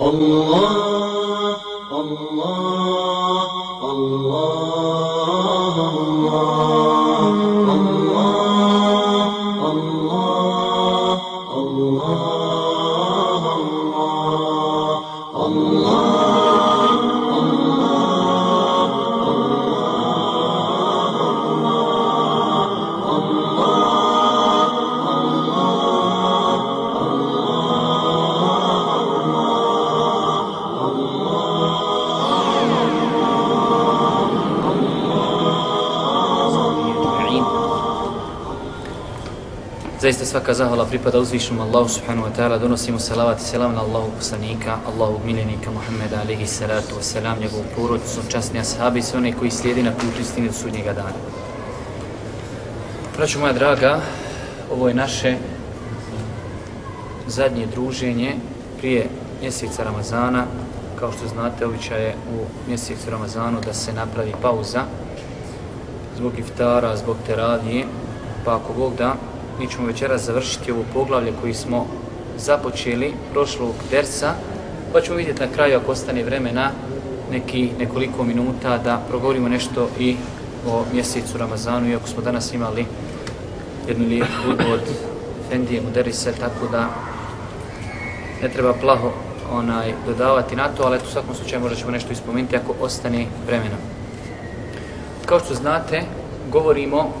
الله الله. Zaista svaka zahvala pripada uzvišnom Allahu subhanahu wa ta'ala, donosimo salavat i selam na Allahu poslanika, Allahu miljenika Muhammeda alihi salatu wa selam, njegovu porodicu, časni ashabi i sve one koji slijedi na putu istine do sudnjega dana. Braćo moja draga, ovo je naše zadnje druženje prije mjeseca Ramazana. Kao što znate, običaj je u mjesecu Ramazanu da se napravi pauza zbog iftara, zbog teravije, pa ako Bog da, mi ćemo večeras završiti ovo poglavlje koji smo započeli prošlog dersa, pa ćemo vidjeti na kraju ako ostane vremena neki nekoliko minuta da progovorimo nešto i o mjesecu Ramazanu, iako smo danas imali jednu lijepu od Fendije Muderise, tako da ne treba plaho onaj dodavati na to, ali eto u svakom slučaju možda ćemo nešto ispomenuti ako ostane vremena. Kao što znate, govorimo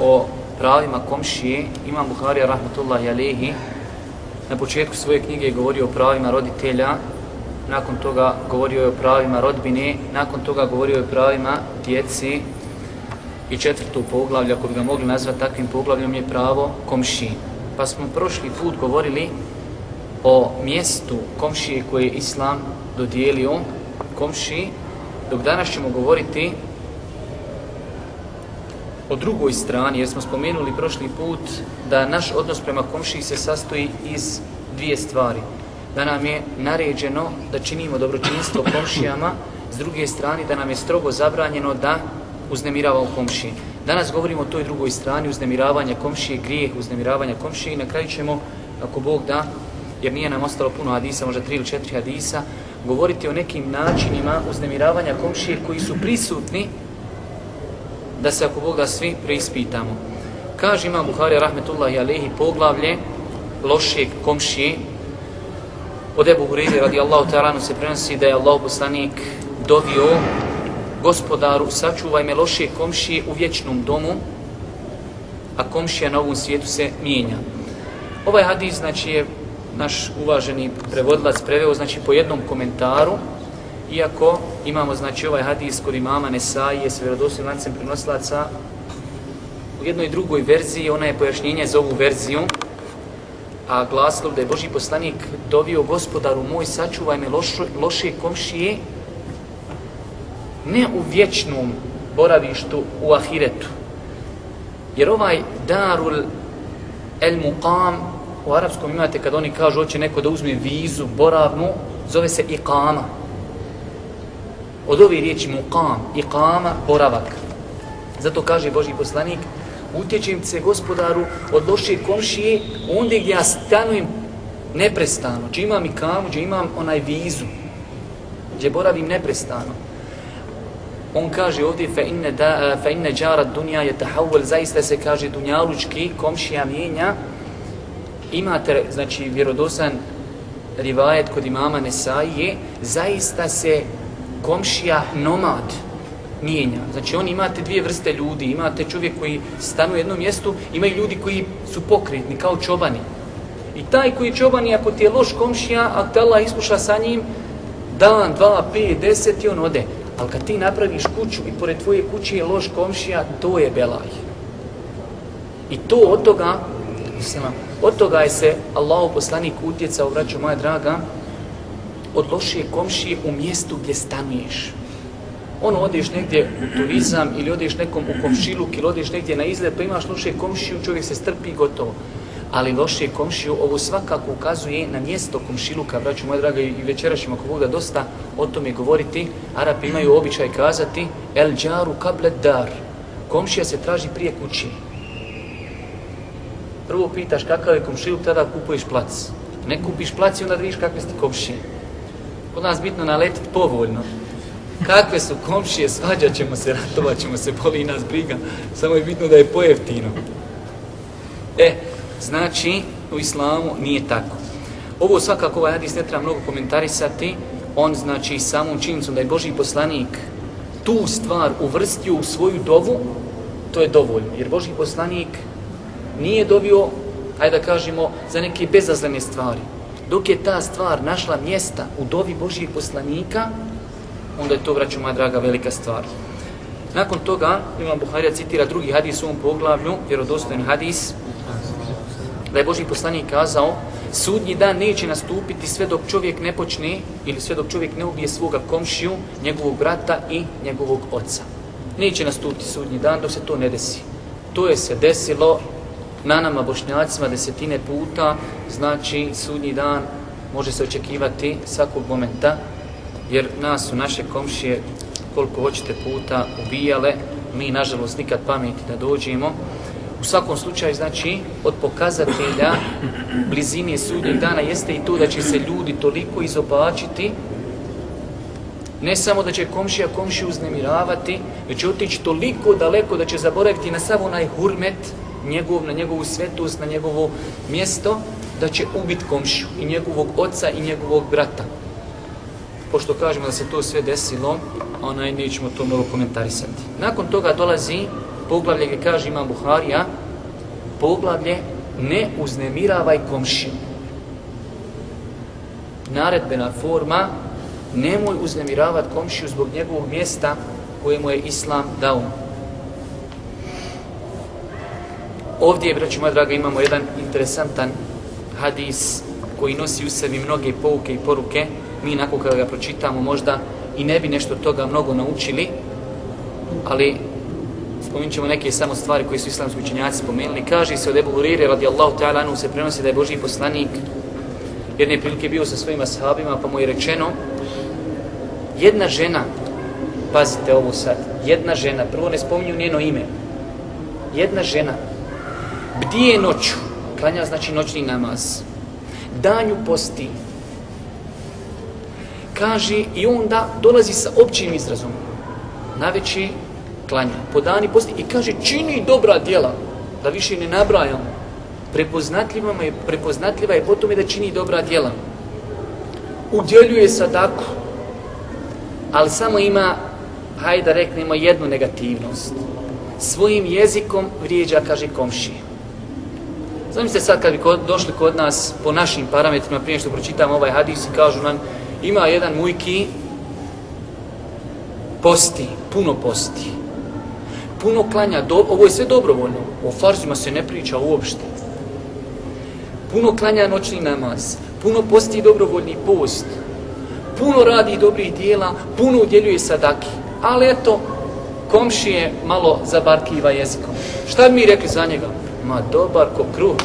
o pravima komšije. Imam Buharija rahmatullahi alehi na početku svoje knjige je govorio o pravima roditelja, nakon toga govorio je o pravima rodbine, nakon toga govorio je o pravima djeci i četvrtu poglavlje, ako bi ga mogli nazvati takvim poglavljom, je pravo komšije. Pa smo prošli put govorili o mjestu komšije koje je Islam dodijelio komšiji, dok danas ćemo govoriti o drugoj strani, jer smo spomenuli prošli put da naš odnos prema komšiji se sastoji iz dvije stvari. Da nam je naređeno da činimo dobročinstvo komšijama, s druge strane da nam je strogo zabranjeno da uznemiravamo komšije. Danas govorimo o toj drugoj strani, uznemiravanja komšije, grijeh uznemiravanja komšije i na kraju ćemo, ako Bog da, jer nije nam ostalo puno hadisa, možda tri ili četiri hadisa, govoriti o nekim načinima uznemiravanja komšije koji su prisutni da se ako Bog da svi preispitamo. Kaže Imam Buhari rahmetullahi alejhi poglavlje lošeg komšije od Ebu Huriri radijallahu ta'ala se prenosi da je Allah poslanik dovio gospodaru sačuvaj me loše komšije u vječnom domu a komšija na ovom svijetu se mijenja. Ovaj hadis znači je naš uvaženi prevodilac preveo znači po jednom komentaru iako imamo znači ovaj hadis kod imama Nesaije s vjerodostojnim lancem prenoslaca u jednoj drugoj verziji ona je pojašnjenje za ovu verziju a glasilo da je Boži poslanik dovio gospodaru moj sačuvaj me lošo, loše komšije ne u vječnom boravištu u ahiretu. Jer ovaj darul el muqam u arapskom imate kad oni kažu hoće neko da uzme vizu boravnu zove se iqama od ove riječi muqam, iqama, boravak. Zato kaže Boži poslanik, utječem se gospodaru od loše komšije, onda gdje ja stanujem neprestano, gdje imam ikamu, gdje imam onaj vizu, gdje boravim neprestano. On kaže ovdje, fa inne, da, fa inne džara dunja je tahawel, zaista se kaže dunjalučki, komšija mijenja, imate, znači, vjerodosan rivajet kod imama Nesaije, zaista se komšija nomad mijenja. Znači on imate dvije vrste ljudi, imate čovjek koji stanu u jednom mjestu, imaju ljudi koji su pokretni kao čobani. I taj koji je čobani, ako ti je loš komšija, ako te Allah iskuša sa njim, dan, dva, pet, deset i on ode. Ali kad ti napraviš kuću i pored tvoje kuće je loš komšija, to je belaj. I to od toga, od toga je se Allah poslanik utjecao, vraću moja draga, od lošije komšije u mjestu gdje stanuješ. Ono, odeš negdje u turizam ili odeš nekom u komšiluk ili odeš negdje na izlet, pa imaš loše komšiju, čovjek se strpi gotovo. Ali loše komšiju, ovo svakako ukazuje na mjesto komšiluka, braću moje draga, i večera ćemo ako Bog da dosta o tome govoriti. Arapi imaju običaj kazati El džaru kablet dar. Komšija se traži prije kući. Prvo pitaš kakav je komšiluk, tada kupuješ plac. Ne kupiš plac i onda vidiš kakve ste komšije. Kod nas bitno naletiti povoljno. Kakve su komšije, svađat ćemo se, ratovat ćemo se, boli nas briga. Samo je bitno da je pojeftino. E, znači, u islamu nije tako. Ovo svakako ovaj hadis ne treba mnogo komentarisati. On znači samom činjenicom da je Boži poslanik tu stvar uvrstio u svoju dovu, to je dovoljno. Jer Boži poslanik nije dovio, ajde da kažemo, za neke bezazlene stvari. Dok je ta stvar našla mjesta u dovi Božijeg poslanika, onda je to, vraću moja draga, velika stvar. Nakon toga, Imam Buharija citira drugi hadis u ovom poglavlju, vjerodostojen hadis, da je Božji poslanik kazao, sudnji dan neće nastupiti sve dok čovjek ne počne ili sve dok čovjek ne ubije svoga komšiju, njegovog brata i njegovog oca. Neće nastupiti sudnji dan dok se to ne desi. To je se desilo na nama bošnjacima desetine puta, znači sudnji dan može se očekivati svakog momenta, jer nas su naše komšije koliko hoćete puta ubijale, mi nažalost nikad pameti da dođemo. U svakom slučaju, znači, od pokazatelja blizine sudnjeg dana jeste i to da će se ljudi toliko izobačiti, ne samo da će komšija komšiju uznemiravati, već će otići toliko daleko da će zaboraviti na sav onaj hurmet, njegov, na njegovu svetost, na njegovo mjesto, da će ubit komšiju i njegovog oca i njegovog brata. Pošto kažemo da se to sve desilo, onaj nećemo to mnogo komentarisati. Nakon toga dolazi poglavlje gdje kaže Imam Buharija, poglavlje ne uznemiravaj komšiju. Naredbena forma, nemoj uznemiravati komšiju zbog njegovog mjesta koje mu je Islam dao. Ovdje, braći moja draga, imamo jedan interesantan hadis koji nosi u sebi mnoge pouke i poruke. Mi, nakon kada ga pročitamo, možda i ne bi nešto toga mnogo naučili, ali spominut ćemo neke samo stvari koje su islamski učenjaci spomenuli. Kaže se od Ebu Hurire, radijallahu ta'ala, anu se prenosi da je Boži poslanik jedne prilike bio sa svojima sahabima, pa mu je rečeno, jedna žena, pazite ovo sad, jedna žena, prvo ne spominju njeno ime, jedna žena, bdije noću, klanja znači noćni namaz, danju posti, kaže i onda dolazi sa općim izrazom, na veći klanja, po dani posti i kaže čini dobra djela, da više ne nabrajamo, prepoznatljiva je, prepoznatljiva je potom da čini dobra djela, udjeljuje sadaku, ali samo ima, hajde da reknemo, jednu negativnost. Svojim jezikom vrijeđa, kaže komšije. Zamislite sad kad bi kod, došli kod nas po našim parametrima, prije što pročitamo ovaj hadis i kažu nam, ima jedan mujki, posti, puno posti, puno klanja, do, ovo je sve dobrovoljno, o farzima se ne priča uopšte. Puno klanja noćni namaz, puno posti dobrovoljni post, puno radi dobrih dijela, puno udjeljuje sadaki, ali eto, komšije malo zabarkiva jezikom. Šta bi mi rekli za njega? Ma dobar ko kruh.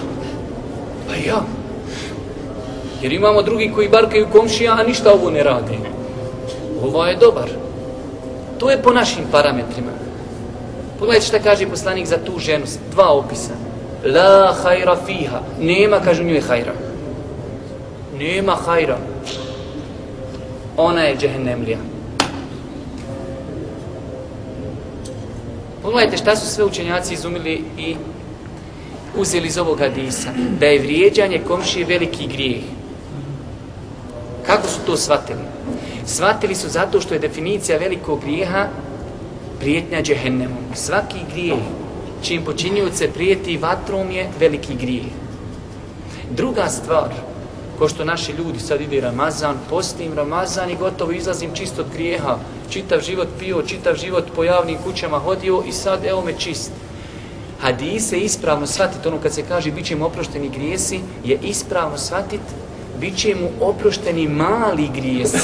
Pa ja. Jer imamo drugi koji barkaju komšija, a ništa ovo ne radi. Ovo je dobar. To je po našim parametrima. Pogledajte šta kaže poslanik za tu ženu. Dva opisa. La hajra fiha. Nema, kažu njoj, hajra. Nema hajra. Ona je džehennemlija. Pogledajte šta su sve učenjaci izumili i uzeli iz ovog hadisa. Da je vrijeđanje komšije veliki grijeh. Kako su to shvatili? Shvatili su zato što je definicija velikog grijeha prijetnja džehennemom. Svaki grijeh čim počinjujuce prijeti vatrom je veliki grijeh. Druga stvar, ko što naši ljudi sad ide Ramazan, postim Ramazan i gotovo izlazim čist od grijeha, čitav život pio, čitav život po javnim kućama hodio i sad evo me čist. Hadise ispravno shvatiti, ono kad se kaže bit će mu oprošteni grijesi, je ispravno shvatiti, bit će mu oprošteni mali grijesi.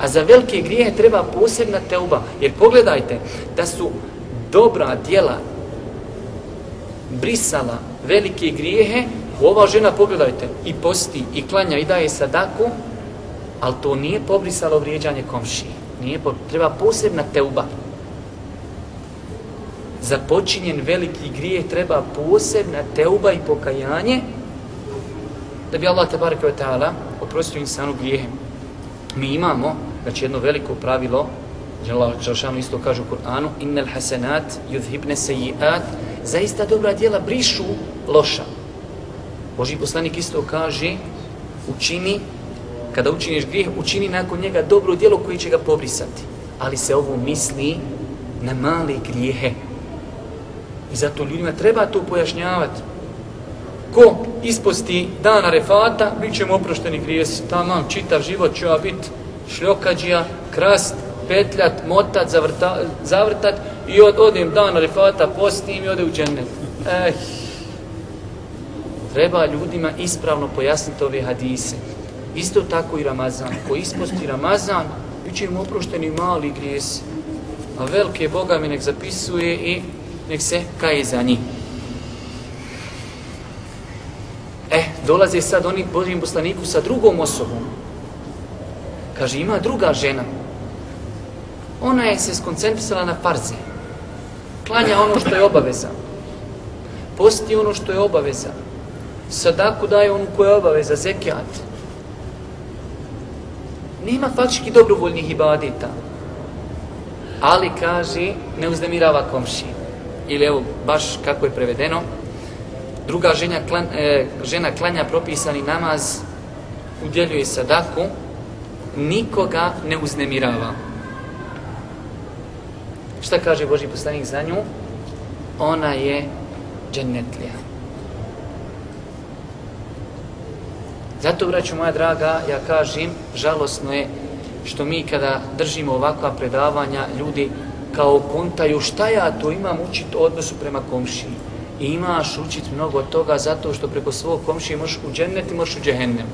A za velike grijehe treba posebna teuba. Jer pogledajte da su dobra djela brisala velike grijehe, ova žena, pogledajte, i posti, i klanja, i daje sadaku, ali to nije pobrisalo vrijeđanje komšije. Nije po, treba posebna teuba. Za počinjen veliki grijeh treba posebna teuba i pokajanje, da bi Allah tabaraka wa ta'ala oprostio insanu grijehem. Mi imamo, znači jedno veliko pravilo, Želšanu isto kaže u Kur'anu, innal hasanat yudhibne sejiat, zaista dobra djela brišu loša. Boži poslanik isto kaže, učini, kada učiniš grijeh, učini nakon njega dobro djelo koje će ga pobrisati. Ali se ovo misli na male grijehe. I zato ljudima treba to pojašnjavati. Ko isposti dana refata, bit ćemo oprošteni grijesi. Tamo čitav život će biti šljokađija, krast, petljat, motat, zavrta, zavrtat i od, odem dan refata, postim i ode u džennet. Eh, treba ljudima ispravno pojasniti ove hadise. Isto tako i Ramazan. Ko isposti Ramazan, bit će im oprošteni mali grijesi. A velike Boga mi nek zapisuje i nek se kaje za njih. E, dolaze sad oni Božim poslaniku sa drugom osobom. Kaže, ima druga žena. Ona je se skoncentrisala na farze. Klanja ono što je obaveza. Posti ono što je obaveza. Sadaku daje onu koja je obaveza, zekijat. Nema faktički dobrovoljnih ibadeta. Ali kaže, ne uznemirava komši. Ili evo, baš kako je prevedeno, druga žena, klan, e, žena klanja propisani namaz, udjeljuje sadaku, nikoga ne uznemirava. Šta kaže Boži poslanik za nju? Ona je džennetlija. Zato, braću moja draga, ja kažem, žalosno je što mi kada držimo ovakva predavanja, ljudi kao kontaju šta ja to imam učiti odnosu prema komšiji. I imaš učiti mnogo toga zato što preko svog komšije možeš u džennet i možeš u džehennem.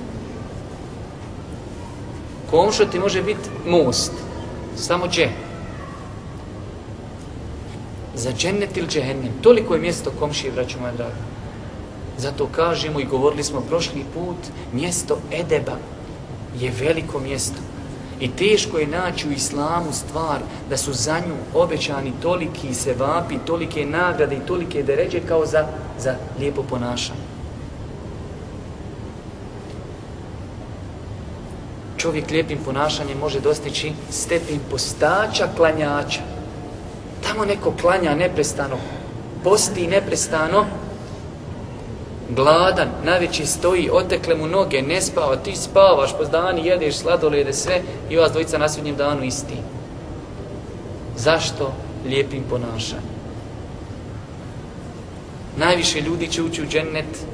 Komšo ti može biti most, samo dže. Za džennet ili džehennem. Toliko je mjesto komšije, braću moja draga. Zato kažemo i govorili smo prošli put, mjesto Edeba je veliko mjesto. I teško je naći u islamu stvar da su za nju obećani toliki sevapi, tolike nagrade i tolike deređe kao za, za lijepo ponašanje. Čovjek lijepim ponašanjem može dostići stepen postača klanjača. Tamo neko klanja neprestano, posti neprestano, gladan, najveći stoji, otekle mu noge, ne spava, ti spavaš, po dani jedeš sladolede, sve i vas dvojica na svidnjem danu isti. Zašto? Lijepim ponašanjem. Najviše ljudi će ući u džennet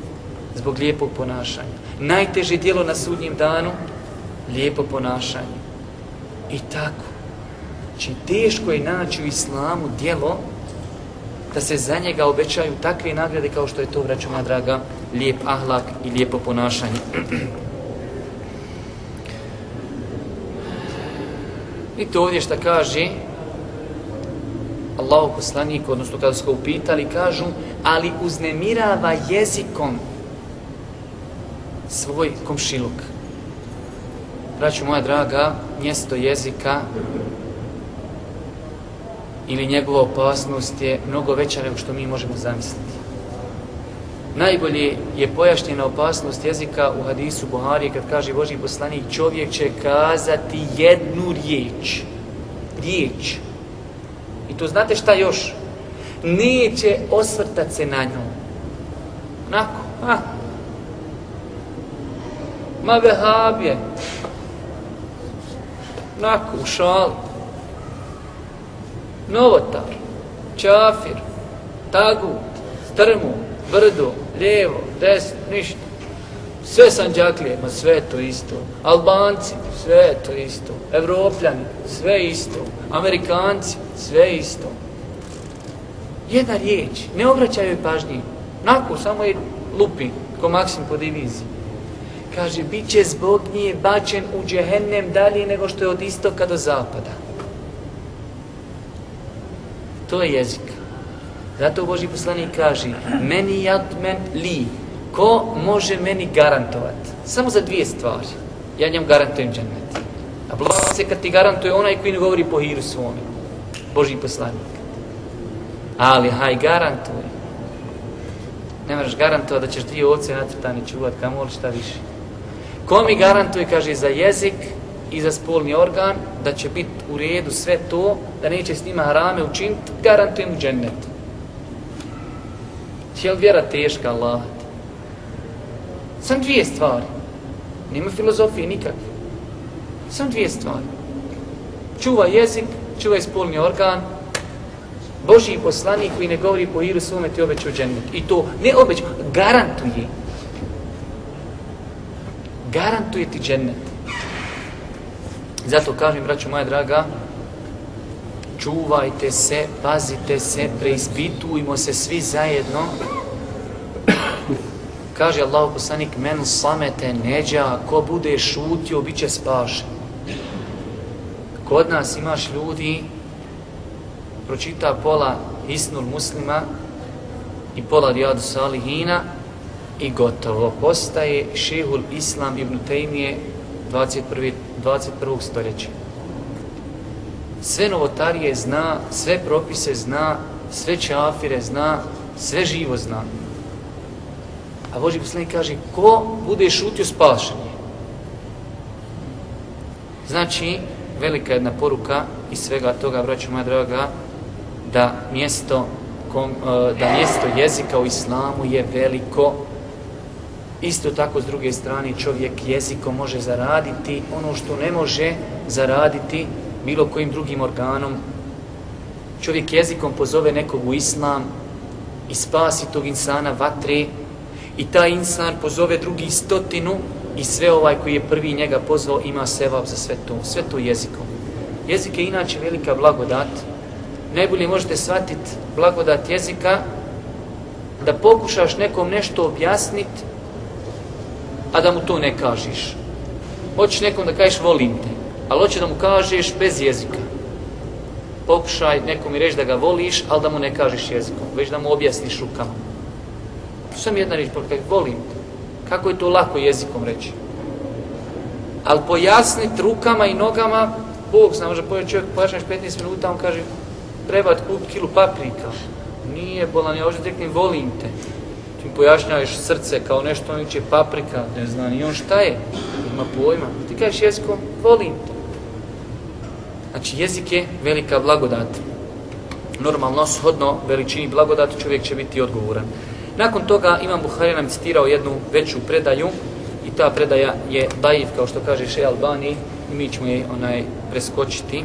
zbog lijepog ponašanja. Najteže dijelo na sudnjem danu, lijepo ponašanje. I tako. Či znači, teško je naći u islamu dijelo da se za njega obećaju takve nagrade kao što je to, vraću moja draga, lijep ahlak i lijepo ponašanje. I to ovdje što kaže Allahu poslanik, odnosno kada su ga upitali, kažu, ali uznemirava jezikom svoj komšiluk. Braću moja draga, mjesto jezika ili njegova opasnost je mnogo veća nego što mi možemo zamisliti. Najbolje je pojašnjena opasnost jezika u hadisu Buhari kad kaže Boži poslanik čovjek će kazati jednu riječ. Riječ. I to znate šta još? Neće osvrtati se na nju. Nako. A. Ma vehabje. Onako, u šalu novotar, čafir, tagut, strmu, brdo, lijevo, desno, ništa. Sve sanđaklije, ma sve to isto. Albanci, sve to isto. Evropljani, sve isto. Amerikanci, sve isto. Jedna riječ, ne obraćaju pažnji. Nako, samo je lupi, ko maksim po diviziji. Kaže, bit će zbog nje bačen u džehennem dalje nego što je od istoka do zapada. To je jezik. Zato Boži poslanik kaže, meni jad men li, ko može meni garantovati? Samo za dvije stvari. Ja njem garantujem džennet. A blago se kad ti garantuje onaj koji ne govori po hiru svome. Boži poslanik. Ali haj garantuje. Ne moraš garantovati da ćeš dvije ovce natrtane čuvat, kamo li šta više. Ko mi garantuje, kaže, za jezik i za spolni organ, da će biti u redu sve to, da neće s njima harame učiniti, garantujem u džennet. Je li vjera teška, Allah? Sam dvije stvari. Nema filozofije nikakve. Sam dvije stvari. Čuva jezik, čuva spolni organ, Boži poslanik koji ne govori po iru svome ti obećao džennet. I to ne obećao, garantuje. Garantuje ti džennet. Zato kažem, braćo moja draga, čuvajte se, pazite se, preispitujmo se svi zajedno. Kaže Allah poslanik, men samete neđa, ko bude šutio, bit će spašen. Kod nas imaš ljudi, pročita pola Isnul Muslima i pola Rijadu Salihina i gotovo. Postaje šehul Islam ibn Tejmije 21. 21. stoljeća. Sve novotarije zna, sve propise zna, sve čafire zna, sve živo zna. A Boži poslanik kaže, ko bude šutio spašen je. Znači, velika jedna poruka i svega toga, braću moja draga, da mjesto, kom, e, da mjesto jezika u islamu je veliko. Isto tako, s druge strane, čovjek jezikom može zaraditi ono što ne može zaraditi bilo kojim drugim organom. Čovjek jezikom pozove nekog u islam i spasi tog insana vatre i taj insan pozove drugi stotinu i sve ovaj koji je prvi njega pozvao ima sevap za sve to, sve to jezikom. Jezik je inače velika blagodat, najbolje možete shvatiti blagodat jezika da pokušaš nekom nešto objasniti, a da mu to ne kažeš. Hoćeš nekom da kažeš volim te, ali hoće da mu kažeš bez jezika. Pokušaj nekom i reći da ga voliš, ali da mu ne kažeš jezikom, već da mu objasniš rukama. Sam jedna reč, pokaj, volim te. Kako je to lako jezikom reći? Ali pojasniti rukama i nogama, Bog zna, može pojeti čovjek, pojašnjaš 15 minuta, on kaže, treba kupiti kilu paprika. Nije bolan, ja ovdje teknem, volim te. Ti pojašnjavaš srce kao nešto, on će paprika, ne zna ni on šta je, ima pojma. Ti kažeš jezikom, volim te. Znači, jezik je velika blagodat. Normalno, shodno veličini blagodat, čovjek će biti odgovoran. Nakon toga, Imam Buhari nam citirao jednu veću predaju, i ta predaja je dajiv, kao što kaže Še Albani, i mi ćemo je onaj preskočiti.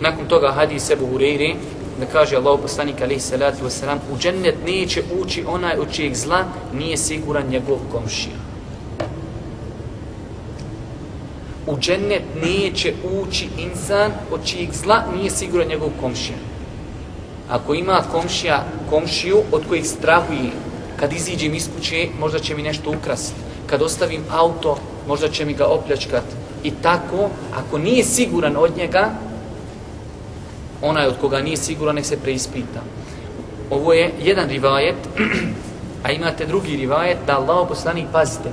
Nakon toga hadis Ebu Hureyri, da kaže Allah poslanik alaihi salatu wasalam, u džennet neće ući onaj od čijeg zla nije siguran njegov komšija. U džennet neće ući insan od čijeg zla nije siguran njegov komšija. Ako ima komšija, komšiju od kojih strahuje, kad iziđem iz kuće, možda će mi nešto ukrasiti. Kad ostavim auto, možda će mi ga opljačkat. I tako, ako nije siguran od njega, onaj od koga nije siguran, nek se preispita. Ovo je jedan rivajet, a imate drugi rivajet, da Allah poslanik, pazite,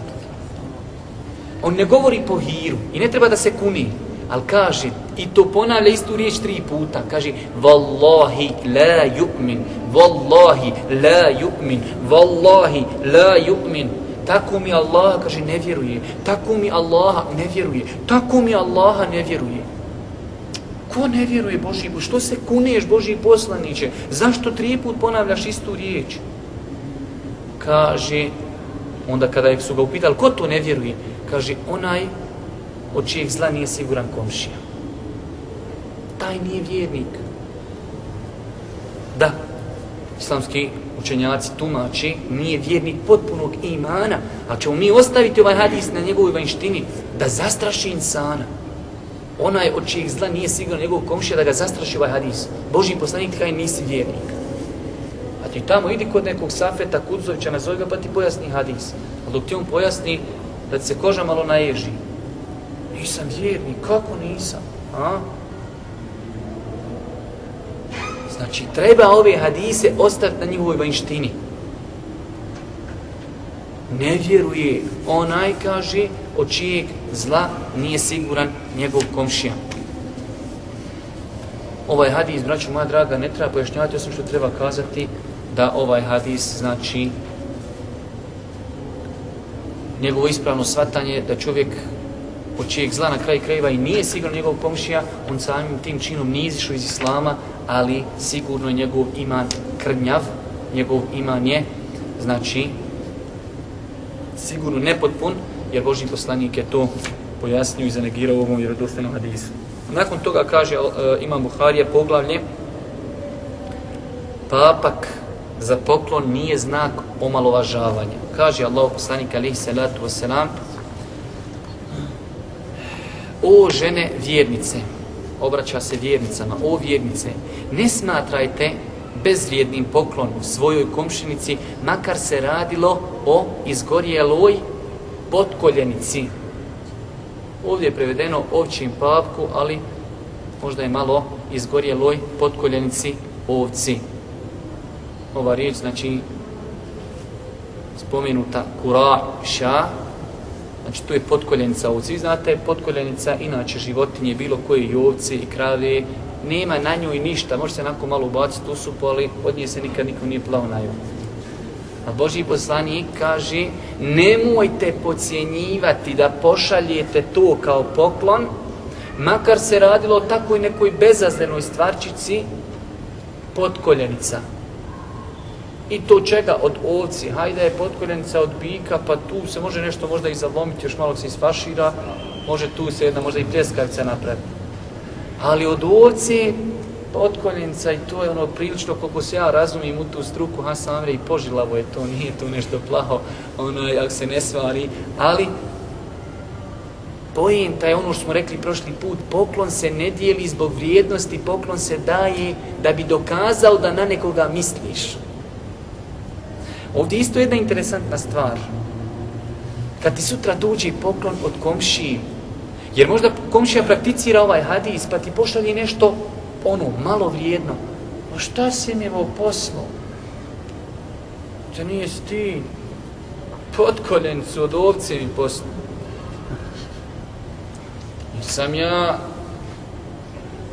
on ne govori po hiru i ne treba da se kuni, ali kaže, i to ponavlja istu riječ tri puta, kaže, Wallahi la yu'min, Wallahi la yu'min, Wallahi la yu'min, tako mi Allah, kaže, ne vjeruje, tako mi Allah ne vjeruje, tako mi Allah ne vjeruje. Ko ne vjeruje Boži, što se kuneš Božji poslaniće? Zašto tri put ponavljaš istu riječ? Kaže, onda kada su ga upitali, ko to ne vjeruje? Kaže, onaj od čijeg zla nije siguran komšija. Taj nije vjernik. Da, islamski učenjaci tumači, nije vjernik potpunog imana, ali ćemo mi ostaviti ovaj hadis na njegovoj vanštini da zastraši insana onaj od čijeg zla nije sigurno njegov komšija da ga zastraši ovaj hadis. Boži poslanik kaj nisi vjernik. A ti tamo idi kod nekog Safeta Kudzovića, nazove ga pa ti pojasni hadis. A dok ti on pojasni da se koža malo naježi. Nisam vjernik, kako nisam? A? Znači, treba ove hadise ostaviti na njihovoj vanjštini. Ne vjeruje onaj, kaže, od čijeg zla nije siguran njegov komšija. Ovaj hadis, braću moja draga, ne treba pojašnjavati osim što treba kazati da ovaj hadis znači njegovo ispravno svatanje da čovjek od čijeg zla na kraj krajeva i nije sigurno njegov komšija, on samim tim činom nije izišao iz Islama, ali sigurno njegov iman krnjav, njegov iman je, znači, sigurno nepotpun, jer Boži poslanik je to pojasnio i zanegirao u ovom vjerodostanom hadisu. Nakon toga kaže uh, Imam Buharija poglavlje Papak za poklon nije znak omalovažavanja. Kaže Allah poslanik alihi salatu wasalam O žene vjernice, obraća se vjernicama, o vjernice, ne smatrajte bezvrijednim poklon svojoj komšinici, makar se radilo o izgorjeloj potkoljenici. Ovdje je prevedeno ovčim papku, ali možda je malo izgorjeloj potkoljenici ovci. Ova riječ znači spomenuta kura ša, znači tu je potkoljenica ovci. Vi znate, potkoljenica inače životinje, bilo koje i ovce i krave, nema na njoj ništa, može se onako malo ubaciti u supu, ali od nje se nikad niko nije plao na joj. A Boži poslanik kaže, nemojte pocijenjivati da pošaljete to kao poklon, makar se radilo o takoj nekoj bezazlenoj stvarčici, potkoljenica. I to čega? Od ovci. Hajde je potkoljenica od bika, pa tu se može nešto možda i zalomiti, još malo se isfašira, može tu se jedna možda i pljeskavica napraviti. Ali od ovci ovce, potkoljenica i to je ono prilično koliko se ja razumijem u tu struku Hasan Amre i požilavo je to, nije to nešto plaho, onaj, ako se ne svari, ali pojenta je ono što smo rekli prošli put, poklon se ne dijeli zbog vrijednosti, poklon se daje da bi dokazao da na nekoga misliš. Ovdje isto jedna interesantna stvar. Kad ti sutra dođe poklon od komšiji, jer možda komšija prakticira ovaj hadis, pa ti pošalje nešto ono, malo vrijedno. Ma šta si mi ovo poslo? To nije stin. Potkoljencu od ovce mi poslao. I sam ja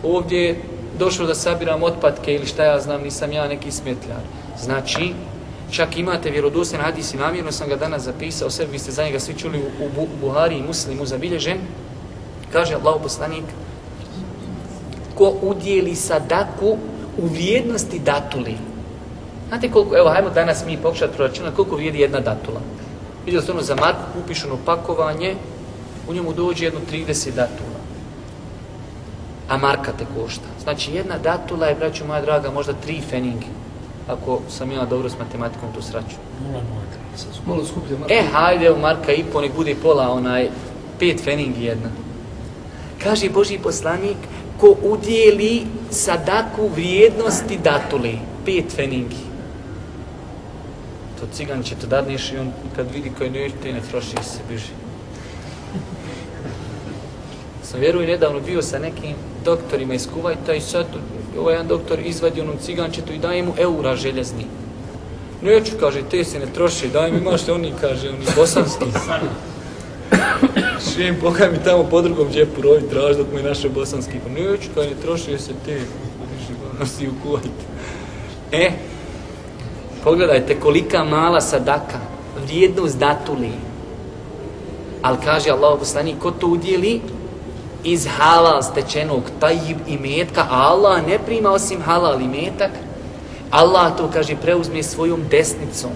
ovdje došao da sabiram otpadke ili šta ja znam, nisam ja neki smetljar. Znači, čak imate vjerodostan hadis i namjerno sam ga danas zapisao, sebi vi ste za njega svi čuli u, u, u Buhari i Muslimu zabilježen. Kaže Allah poslanik, ko udjeli sadaku u vrijednosti datuli. Znate koliko, evo, hajmo danas mi pokušati proračunati koliko vrijedi jedna datula. Vidio ste ono za marku, kupiš ono pakovanje, u njemu dođe jedno 30 datula. A marka te košta. Znači jedna datula je, braću moja draga, možda tri feningi. Ako sam ja dobro s matematikom tu sraću. Malo skuplje marka. E, hajde, evo marka i po, nek bude pola, onaj, pet feningi jedna. Kaže Boži poslanik, ko udjeli sadaku vrijednosti datule, pet feningi. To cigan će to dadneš i on kad vidi koji ne ne troši se biži. Sam vjeruj nedavno bio sa nekim doktorima iz Kuvajta i sad ovaj jedan doktor izvadi onom cigančetu i daje mu eura željezni. Neću, kaže, te se ne troši, daj mi imaš oni, kaže, oni bosanski. Šim, pokaj mi tamo po drugom džepu rovi traž dok mu je našao bosanski. Pa neću, kaj ne troši se te, nosi u Kuvajt. E, pogledajte kolika mala sadaka, vrijednost datuli. Ali kaže Allah poslani, ko to udjeli, iz halal stečenog tajib i metka, a Allah ne prima osim halal i metak, Allah to, kaže, preuzme svojom desnicom.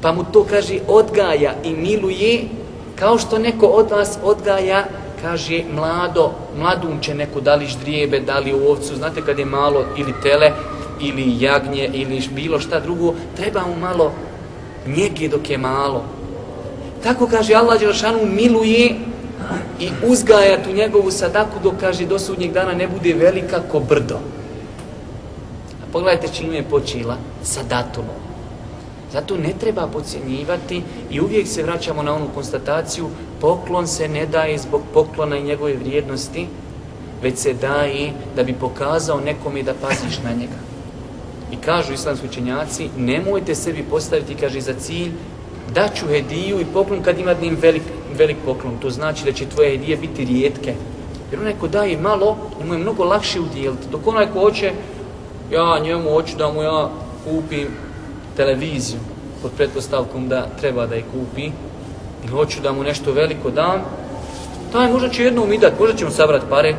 Pa mu to, kaže, odgaja i miluje, kao što neko od vas odgaja, kaže, mlado, mladunče neko, da li ždrijebe, da li ovcu, znate kad je malo, ili tele, ili jagnje, ili bilo šta drugo, treba mu malo njege dok je malo. Tako kaže Allah Đelšanu miluje i uzgaja tu njegovu sadaku dok kaže do sudnjeg dana ne bude velika ko brdo. A pogledajte čime je počela sadatulom. Zato ne treba pocijenjivati i uvijek se vraćamo na onu konstataciju poklon se ne daje zbog poklona i njegove vrijednosti, već se daje da bi pokazao nekome da paziš na njega. I kažu islamski učenjaci, nemojte sebi postaviti, kaže, za cilj da ću hediju i poklon kad ima njim velik, velik poklon. To znači da će tvoje hedije biti rijetke. Jer onaj ko daje malo, njemu je mnogo lakše udijeliti. Dok onaj ko hoće, ja njemu hoću da mu ja kupim televiziju pod pretpostavkom da treba da je kupi, i hoću da mu nešto veliko dam, taj možda će jednom i dat, možda ćemo sabrat pare,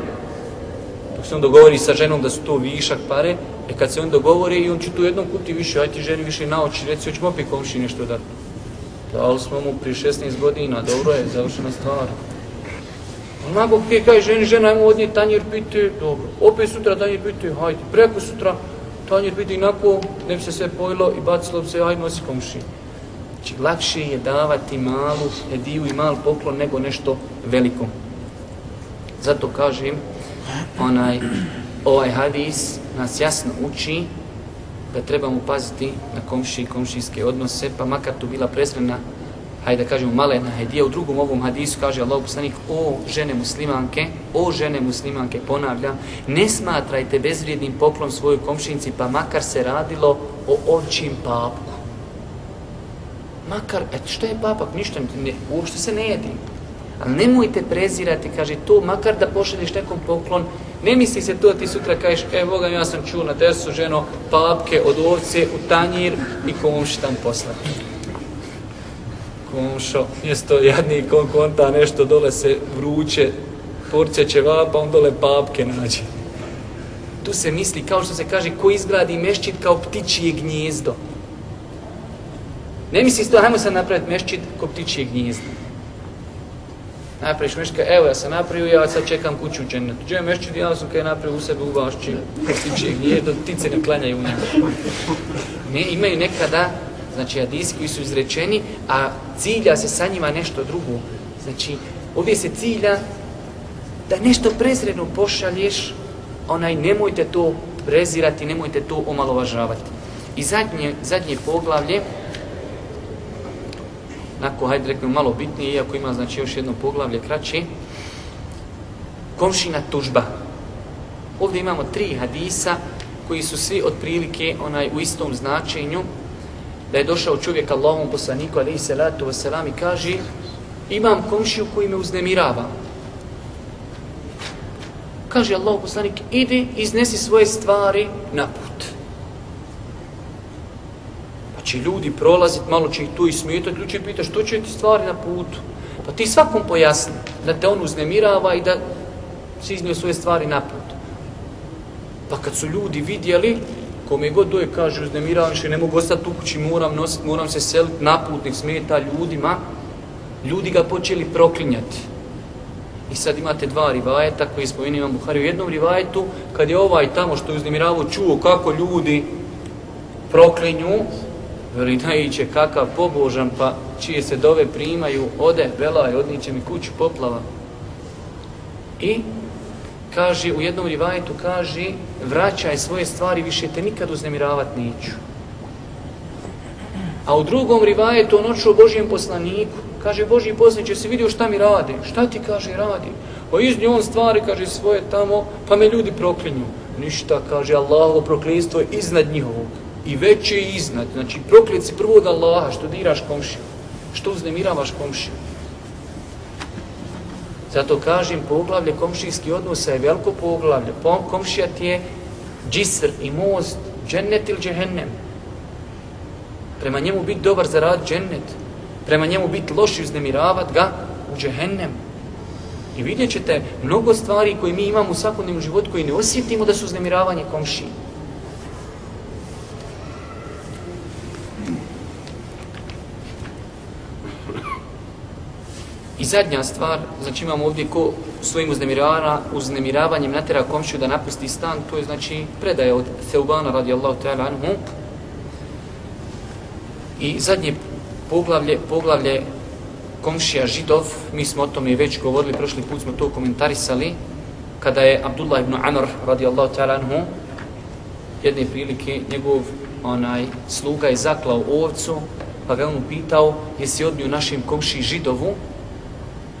dok se on dogovori sa ženom da su to višak pare, e kad se on dogovori i on će tu jednom kupiti više, aj ti ženi više naoči, reci, hoćemo opet komši nešto dati. Dali smo mu pri 16 godina, dobro je, završena stvar. Onako kaj kaže ženi, žena, ajmo odnijeti tanjir piti, dobro. Opet sutra tanjer piti, hajde. Preko sutra tanjir piti, inako ne bi se sve pojilo i bacilo bi se, aj nosi komši. Znači, lakše je davati malu hediju i mal poklon nego nešto veliko. Zato kažem, onaj, ovaj hadis nas jasno uči da trebamo paziti na komši i komšijske odnose, pa makar tu bila presrena, hajde da kažemo malena hedija, u drugom ovom hadisu kaže Allah poslanik, o žene muslimanke, o žene muslimanke, ponavljam, ne smatrajte bezvrijednim poklon svojoj komšinici, pa makar se radilo o očim papku. Makar, et što je papak, ništa, ne, uopšte se ne jedi. Ali nemojte prezirati, kaže, to makar da pošalješ nekom poklon, ne misli se to ti sutra kažeš, e, Boga ja sam čuo na desu ženo papke od ovce u tanjir i komši tam poslati. Komšo, mjesto jadni on konta nešto dole se vruće, porcija će vapa, on dole papke nađe. Tu se misli, kao što se kaže, ko izgradi mešćit kao ptičije gnjezdo. Ne misli to, hajmo sad napraviti mešćit kao ptičije gnjezdo napraviš meška, evo ja sam napravio, ja sad čekam kuću u džennetu. Gdje je mešću, ja sam kada napravio u sebe u vašći, ptičije gnjezdo, ptice ne klanjaju u njemu. Ne, imaju nekada, znači hadisi koji su izrečeni, a cilja se sa njima nešto drugo. Znači, ovdje se cilja da nešto prezredno pošalješ, onaj, nemojte to prezirati, nemojte to omalovažavati. I zadnje, zadnje poglavlje, nakon, hajde rekli malo bitnije, iako ima znači još jedno poglavlje kraće. Komšina tužba. Ovdje imamo tri hadisa koji su svi otprilike onaj u istom značenju da je došao čovjek Allahom poslaniku alaihi salatu wasalam i kaže imam komšiju koji me uznemirava. Kaže Allah poslanik, idi iznesi svoje stvari na put pa će ljudi prolazit, malo će ih tu i smetati, ljudi će pita što će ti stvari na putu. Pa ti svakom pojasni da te on uznemirava i da si iznio svoje stvari na put. Pa kad su ljudi vidjeli, kome god doje kaže uznemiravam se, ne mogu ostati u kući, moram nositi, moram se seliti na smeta ljudima, ljudi ga počeli proklinjati. I sad imate dva rivajeta koji spomenu imam Buhari. U jednom rivajetu, kad je ovaj tamo što je uznemiravao čuo kako ljudi proklinju, veli naiće kakav pobožan, pa čije se dove primaju, ode, belaj, odniće mi kuću poplava. I kaže, u jednom rivajetu kaže, vraćaj svoje stvari, više te nikad uznemiravati neću. A u drugom rivajetu on očeo Božijem poslaniku, kaže, Božji poslanik si se vidio šta mi radi. Šta ti kaže, radi? Pa iznio on stvari, kaže, svoje tamo, pa me ljudi proklinju. Ništa, kaže, Allahovo proklinstvo je iznad njihovog i veće iznad. Znači, prokljeci prvo od Allaha što diraš komšiju, što uznemiravaš komšiju. Zato kažem, poglavlje komšijski odnosa je veliko poglavlje. Komšija ti je džisr i most, džennet ili džehennem. Prema njemu biti dobar za rad džennet. Prema njemu biti loš i uznemiravat ga u džehennem. I vidjet ćete mnogo stvari koje mi imamo u svakodnevnom životu koji ne osjetimo da su uznemiravanje komšije. I zadnja stvar, znači imamo ovdje ko svojim uznemiravanjem natjera komšiju da napusti stan, to je znači predaja od Theubana radijallahu ta'ala anhu. I zadnje poglavlje, poglavlje komšija židov, mi smo o tome već govorili, prošli put smo to komentarisali, kada je Abdullah ibn Amr radijallahu ta'ala anhu, jedne prilike njegov onaj sluga je zaklao ovcu, pa ga on upitao, jesi odnio našim komši židovu,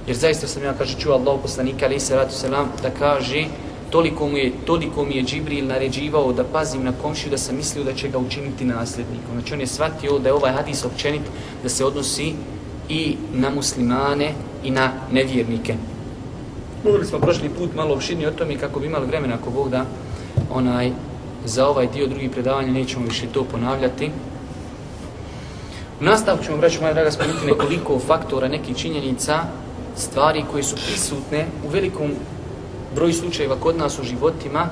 Jer zaista sam ja, kaže, čuo Allah poslanika, ali se ratu selam, da kaže, toliko mu je, toliko mi je Džibril naređivao da pazim na komšiju, da sam mislio da će ga učiniti nasljednikom. Znači on je shvatio da je ovaj hadis općenit da se odnosi i na muslimane i na nevjernike. Govorili smo prošli put malo opširnije o tome kako bi imali vremena ako Bog da onaj, za ovaj dio drugih predavanja nećemo više to ponavljati. U nastavku ćemo, braću moja draga, spomenuti nekoliko faktora, nekih činjenica, stvari koje su prisutne u velikom broju slučajeva kod nas u životima,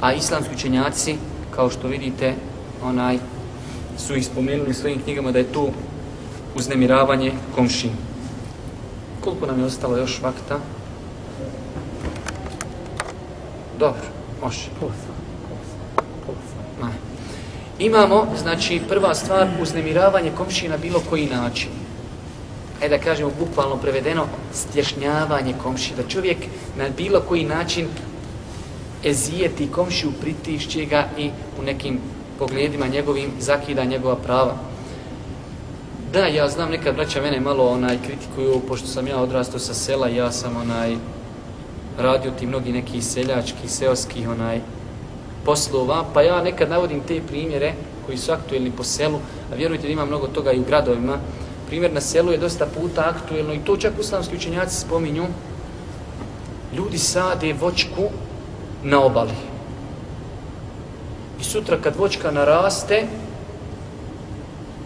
a islamski učenjaci, kao što vidite, onaj, su ih spomenuli u svojim knjigama da je to uznemiravanje komši. Koliko nam je ostalo još vakta? Dobro, može. Ma. Imamo, znači, prva stvar, uznemiravanje komšije na bilo koji način. E da kažemo, bukvalno prevedeno, stješnjavanje komši, Da čovjek na bilo koji način ezijeti komšiju, pritišće ga i u nekim pogledima njegovim zakida njegova prava. Da, ja znam, nekad braća mene malo onaj kritikuju, pošto sam ja odrastao sa sela, ja sam onaj radio ti mnogi neki seljački, seoski onaj poslova, pa ja nekad navodim te primjere koji su aktuelni po selu, a vjerujte da ima mnogo toga i u gradovima. Primjer na selu je dosta puta aktuelno i to čak islamski učenjaci spominju. Ljudi sade vočku na obali. I sutra kad vočka naraste,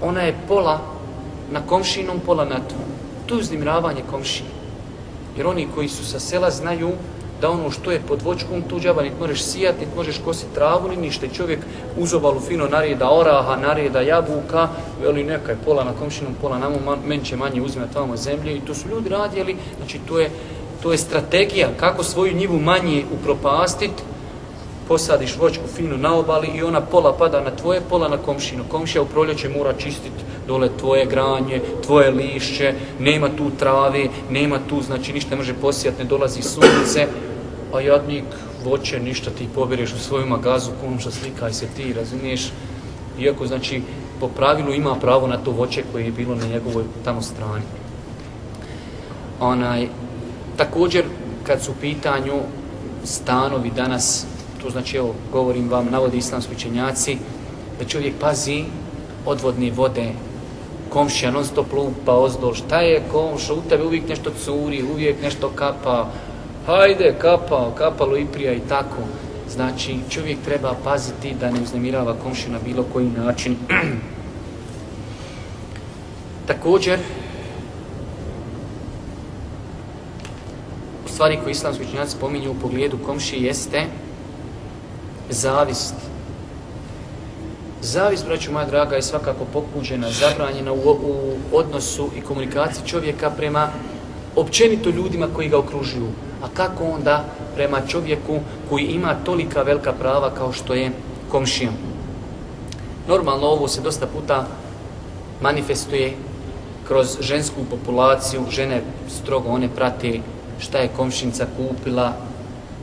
ona je pola na komšinom, pola na to. To je uznimravanje komšije. Jer oni koji su sa sela znaju da ono što je pod voćkom tu džaba, niti možeš sijat, niti možeš kositi travu, ni ništa. I čovjek uzobalu fino nareda oraha, nareda jabuka, veli neka je pola na komšinom, pola na mom, men će manje uzimati tamo zemlje. I to su ljudi radili, znači to je, to je strategija kako svoju njivu manje upropastiti, posadiš voćku finu na obali i ona pola pada na tvoje, pola na komšinu. Komšija u proljeće mora čistiti dole tvoje granje, tvoje lišće, nema tu trave, nema tu, znači ništa ne može posijati, ne dolazi sunce, pa jadnik voće, ništa ti poberiš u svoju magazu, komša slikaj se ti, razumiješ? Iako, znači, po pravilu ima pravo na to voće koje je bilo na njegovoj tamo strani. Onaj, također, kad su u pitanju stanovi danas, to znači, evo, govorim vam, navodi islamski učenjaci, da čovjek pazi odvodne vode, komšija non stop lupa ozdol, šta je komša, u tebe uvijek nešto curi, uvijek nešto kapa, hajde, kapao, kapalo i prija i tako. Znači, čovjek treba paziti da ne uznemirava komšiju na bilo koji način. Također, stvari koje islamski učinjaci spominju u pogledu komšije jeste zavist. Zavist, braću moja draga, je svakako pokuđena, zabranjena u, u odnosu i komunikaciji čovjeka prema općenito ljudima koji ga okružuju. A kako onda prema čovjeku koji ima tolika velika prava kao što je komšija? Normalno ovo se dosta puta manifestuje kroz žensku populaciju, žene strogo one prate šta je komšinca kupila,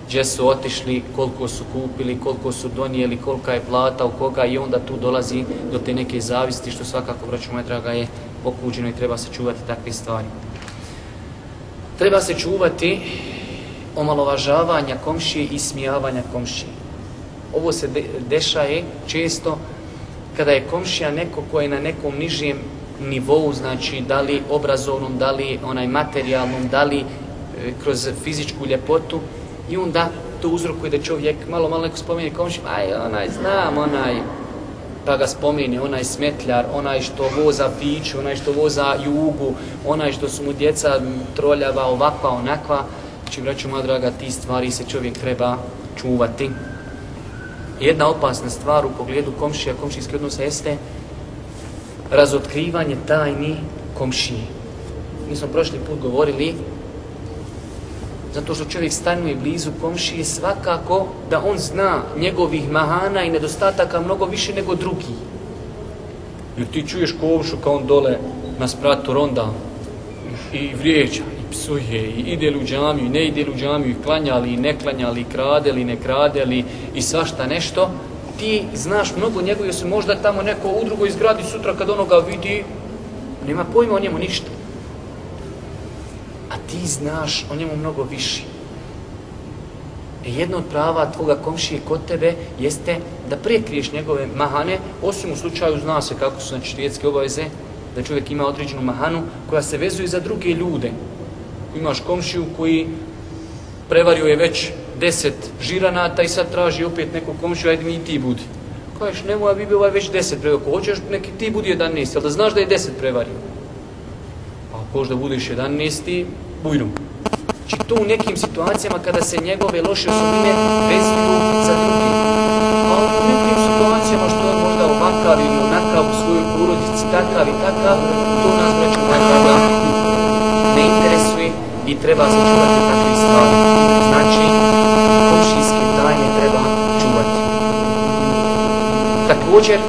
gdje su otišli, koliko su kupili, koliko su donijeli, kolika je plata, u koga i onda tu dolazi do te neke zavisti što svakako, braću moja draga, je pokuđeno i treba se čuvati takve stvari. Treba se čuvati omalovažavanja komšije i smijavanja komšije. Ovo se de dešaje često kada je komšija neko ko je na nekom nižijem nivou, znači da li obrazovnom, da li onaj materijalnom, da li e, kroz fizičku ljepotu, I onda to uzrokuje da čovjek malo malo neko spomeni komšiju, aj onaj znam onaj pa ga spomeni onaj smetljar, onaj što voza piću, onaj što voza jugu, onaj što su mu djeca troljava ovakva, onakva. Znači, braću moja draga, ti stvari se čovjek treba čuvati. Jedna opasna stvar u pogledu komšija, komšijski odnosa jeste razotkrivanje tajni komšije. Mi smo prošli put govorili zato što čovjek stanuje blizu komšije svakako da on zna njegovih mahana i nedostataka mnogo više nego drugi. Jer ti čuješ komšu kao on dole na spratu ronda i vrijeđa, i psuje, i ide li u džamiju, i ne ide li u džamiju, i klanjali, i ne klanjali, i kradeli, ne kradeli, i svašta nešto, ti znaš mnogo njegove, se možda tamo neko u drugoj zgradi sutra kad onoga vidi, nema pojma o njemu ništa ti znaš o njemu mnogo više. E, jedno od prava tvoga komšije kod tebe jeste da prekriješ njegove mahane, osim u slučaju zna se kako su znači rijetske obaveze, da čovjek ima određenu mahanu koja se vezuje za druge ljude. Imaš komšiju koji prevario je već deset žiranata i sad traži opet neku komšiju, ajde mi i ti budi. Kažeš, nemoj, bi bio ovaj već deset prevario. Ako hoćeš, neki ti budi 11, ali da znaš da je deset prevario. Pa ako da budiš 11, bujrum. Znači to u nekim situacijama kada se njegove loše osobine vezuju sa drugim. A u nekim situacijama što on možda ovakav ili onakav u svojoj porodici, takav i takav, to nas braću moja ne interesuje i treba se čuvati takve stvari. Znači, komšijske tajne treba čuvati. Također,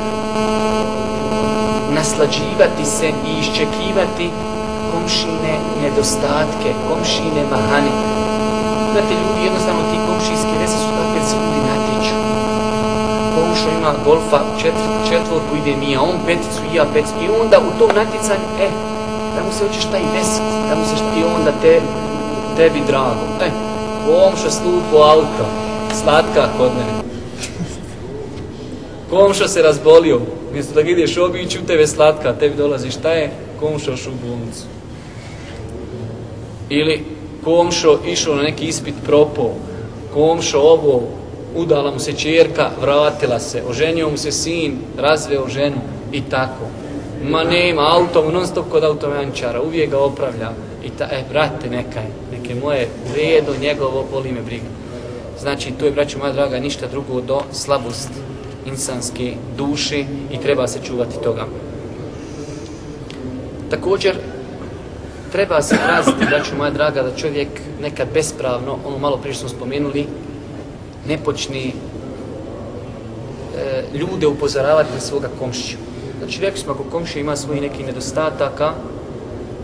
naslađivati se i iščekivati komšine nedostatke, komšine mahane. Znate, ljudi, jednostavno ti komšijski veze su takve se ljudi natječu. Komšo ima golfa četvr, četvorku, ide mi, a on peticu i ja peticu. I onda u tom natjecanju, e, da mu se hoćeš taj desiti, da mu se šta, i onda te, tebi drago. E, komšo stupo auto, slatka kod mene. Komšo se razbolio, mjesto da ga ideš obiću, tebe slatka, tebi dolazi šta je? Komšo u bolnicu ili komšo išao na neki ispit propo, komšo ovo, udala mu se čerka, vratila se, oženio mu se sin, razveo ženu i tako. Ma nema, auto non stop kod automejančara, uvijek ga opravlja. I ta, e, brate, nekaj, neke moje vredo, njegovo, boli me briga. Znači, to je, braću moja draga, ništa drugo do slabost insanske duše i treba se čuvati toga. Također, treba se praziti, braću moja draga, da čovjek nekad bespravno, ono malo prije smo spomenuli, ne počne e, ljude upozoravati na svoga komšću. Znači, rekli smo, ako komšija ima svoji neki nedostataka,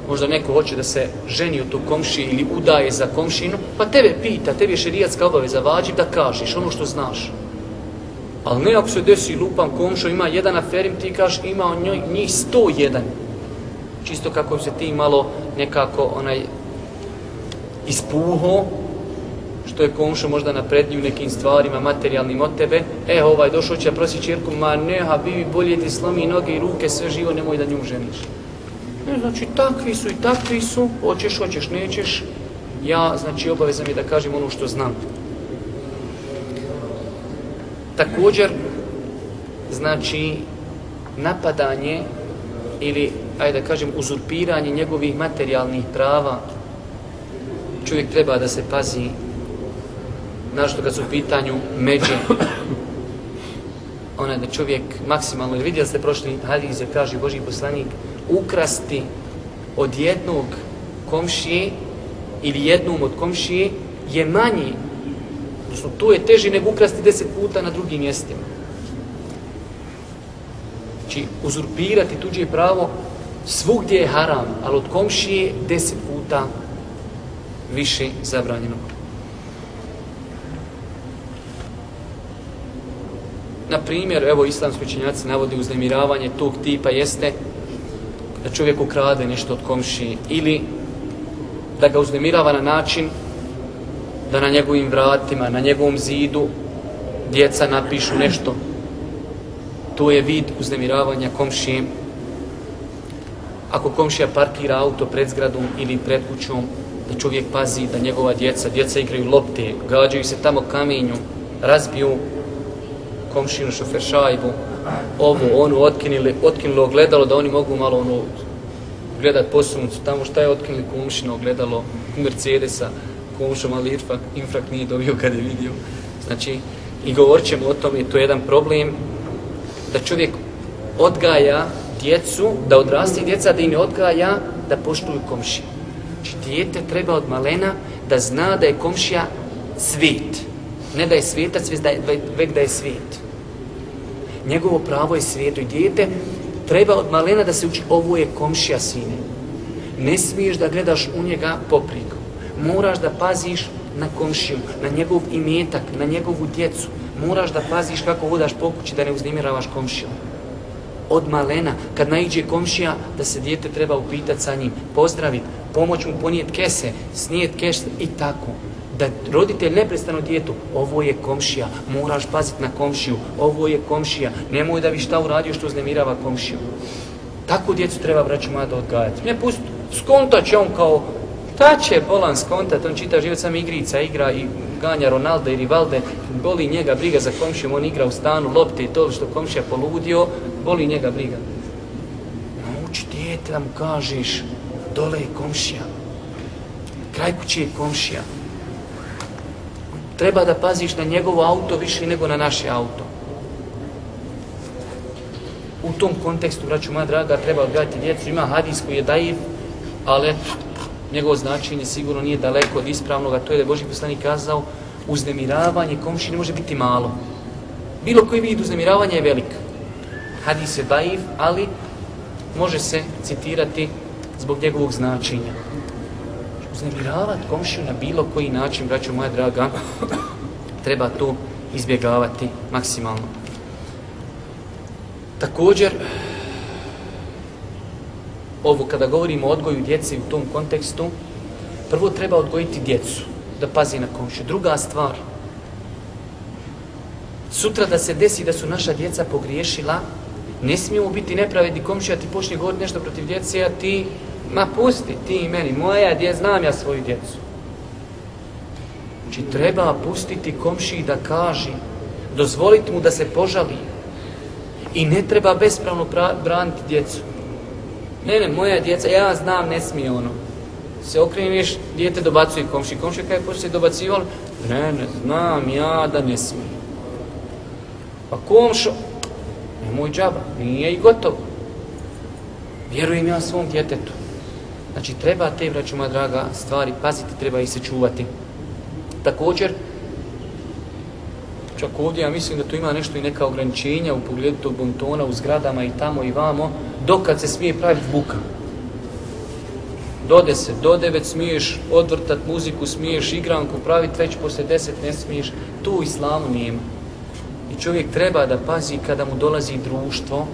možda neko hoće da se ženi u tu komši ili udaje za komšinu, pa tebe pita, tebi je šerijatska obaveza vađi da kažeš ono što znaš. Ali ne ako se desi lupam komšo, ima jedan aferim, ti kažeš ima on njih 101 čisto kako se ti malo nekako onaj ispuho, što je komšo možda naprednji u nekim stvarima materijalnim od tebe, e, ovaj došao će prosi čirku, ma ne, ha, bi bolje ti slomi noge i ruke, sve živo, nemoj da nju ženiš. Ne, znači, takvi su i takvi su, hoćeš, hoćeš, nećeš, ja, znači, obavezam je da kažem ono što znam. Također, znači, napadanje ili ajde da kažem, uzurpiranje njegovih materijalnih prava, čovjek treba da se pazi, našto kad su u pitanju međe, onaj da čovjek maksimalno, vidjeli ste prošli hadis, kaže Boži poslanik, ukrasti od jednog komšije ili jednom od komšije je manji, odnosno to je teži nego ukrasti deset puta na drugim mjestima. Znači, uzurpirati tuđe pravo svugdje je haram, ali od komšije deset puta više zabranjeno. Na primjer, evo islamski učenjaci navode uznemiravanje tog tipa jeste da čovjek ukrade nešto od komšije ili da ga uznemirava na način da na njegovim vratima, na njegovom zidu djeca napišu nešto. To je vid uznemiravanja komšije ako komšija parkira auto pred zgradom ili pred kućom, da čovjek pazi da njegova djeca, djeca igraju lopte, gađaju se tamo kamenju, razbiju komšinu šofer šajbu, ovo, onu, otkinili, otkinilo ogledalo da oni mogu malo ono, gledat posuncu tamo šta je otkinili komšino ogledalo Mercedesa, komšom, ali infrak, infrak nije dobio kad je vidio. Znači, i govorit ćemo o tome, to je jedan problem, da čovjek odgaja djecu, da odrasti djeca, da im ne odgaja, da poštuju komšiju. Znači, djete treba od malena da zna da je komšija svijet. Ne da je svijetac, već da je, vek da je svijet. Njegovo pravo je svijetu i djete treba od malena da se uči ovo je komšija sine. Ne smiješ da gledaš u njega popriku. Moraš da paziš na komšiju, na njegov imetak, na njegovu djecu. Moraš da paziš kako vodaš po kući da ne uznimiravaš komšiju od malena, kad naiđe komšija, da se dijete treba upitati sa njim, pozdraviti, pomoć mu ponijeti kese, snijeti kese i tako. Da roditelj neprestano djetu, ovo je komšija, moraš paziti na komšiju, ovo je komšija, nemoj da bi šta uradio što uznemirava komšiju. Tako djecu treba, braću moja, da odgajati. Ne pust, skonta će on kao, ta će bolan skontat, on čita život sam igrica, igra i ganja Ronaldo i Rivalde, boli njega briga za komšijom, on igra u stanu lopte i to što komšija poludio, boli njega briga. Nauči djete da mu kažeš, dole je komšija, kraj kuće je komšija. Treba da paziš na njegovo auto više nego na naše auto. U tom kontekstu, braću moja draga, treba odgledati djecu. Ima hadis koji je daiv, ali njegovo značenje sigurno nije daleko od ispravnog, a to je da je Boži poslanik kazao, uznemiravanje komši ne može biti malo. Bilo koji vid uznemiravanja je velik. Hadis je daiv, ali može se citirati zbog njegovog značenja. Uznemiravati komšiju na bilo koji način, braćo moja draga, treba to izbjegavati maksimalno. Također, ovo kada govorimo o odgoju djece u tom kontekstu, prvo treba odgojiti djecu, da pazi na komšiju. Druga stvar, sutra da se desi da su naša djeca pogriješila, ne smijemo biti nepravedni komšija, ti počne govoriti nešto protiv djece, a ti, ma pusti, ti i meni, moja dje, znam ja svoju djecu. Znači treba pustiti komšiji da kaže, dozvoliti mu da se požali i ne treba bespravno braniti djecu. Ne, ne, moja djeca, ja znam, ne smije ono. Se okreniš, djete dobacuje komši. Komši kaj je početi dobacivali? Ne, ne, znam ja da ne smije. Pa komšo, nemoj džaba, nije i gotovo. Vjerujem ja svom djetetu. Znači, treba te, braću moja draga, stvari paziti, treba ih se čuvati. Također, čak ovdje ja mislim da tu ima nešto i neka ograničenja u pogledu tog bontona u zgradama i tamo i vamo, dokad se smije praviti buka. Do deset, do devet smiješ odvrtat muziku, smiješ igranku praviti, već posle deset ne smiješ. Tu islamu nijema. I čovjek treba da pazi kada mu dolazi društvo,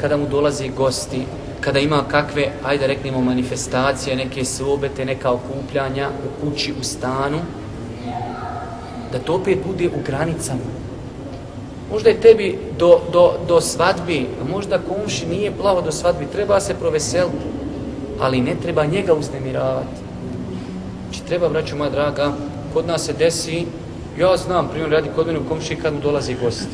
kada mu dolaze gosti, kada ima kakve, ajde reknemo, manifestacije, neke sobete, neka okupljanja u kući, u stanu, da to opet bude u granicama. Možda je tebi do, do, do svadbi, a možda komši nije plavo do svadbi, treba se proveseliti, ali ne treba njega uznemiravati. Znači treba, braću moja draga, kod nas se desi, ja znam, primjer radi kod mene u komši kad mu dolazi gost.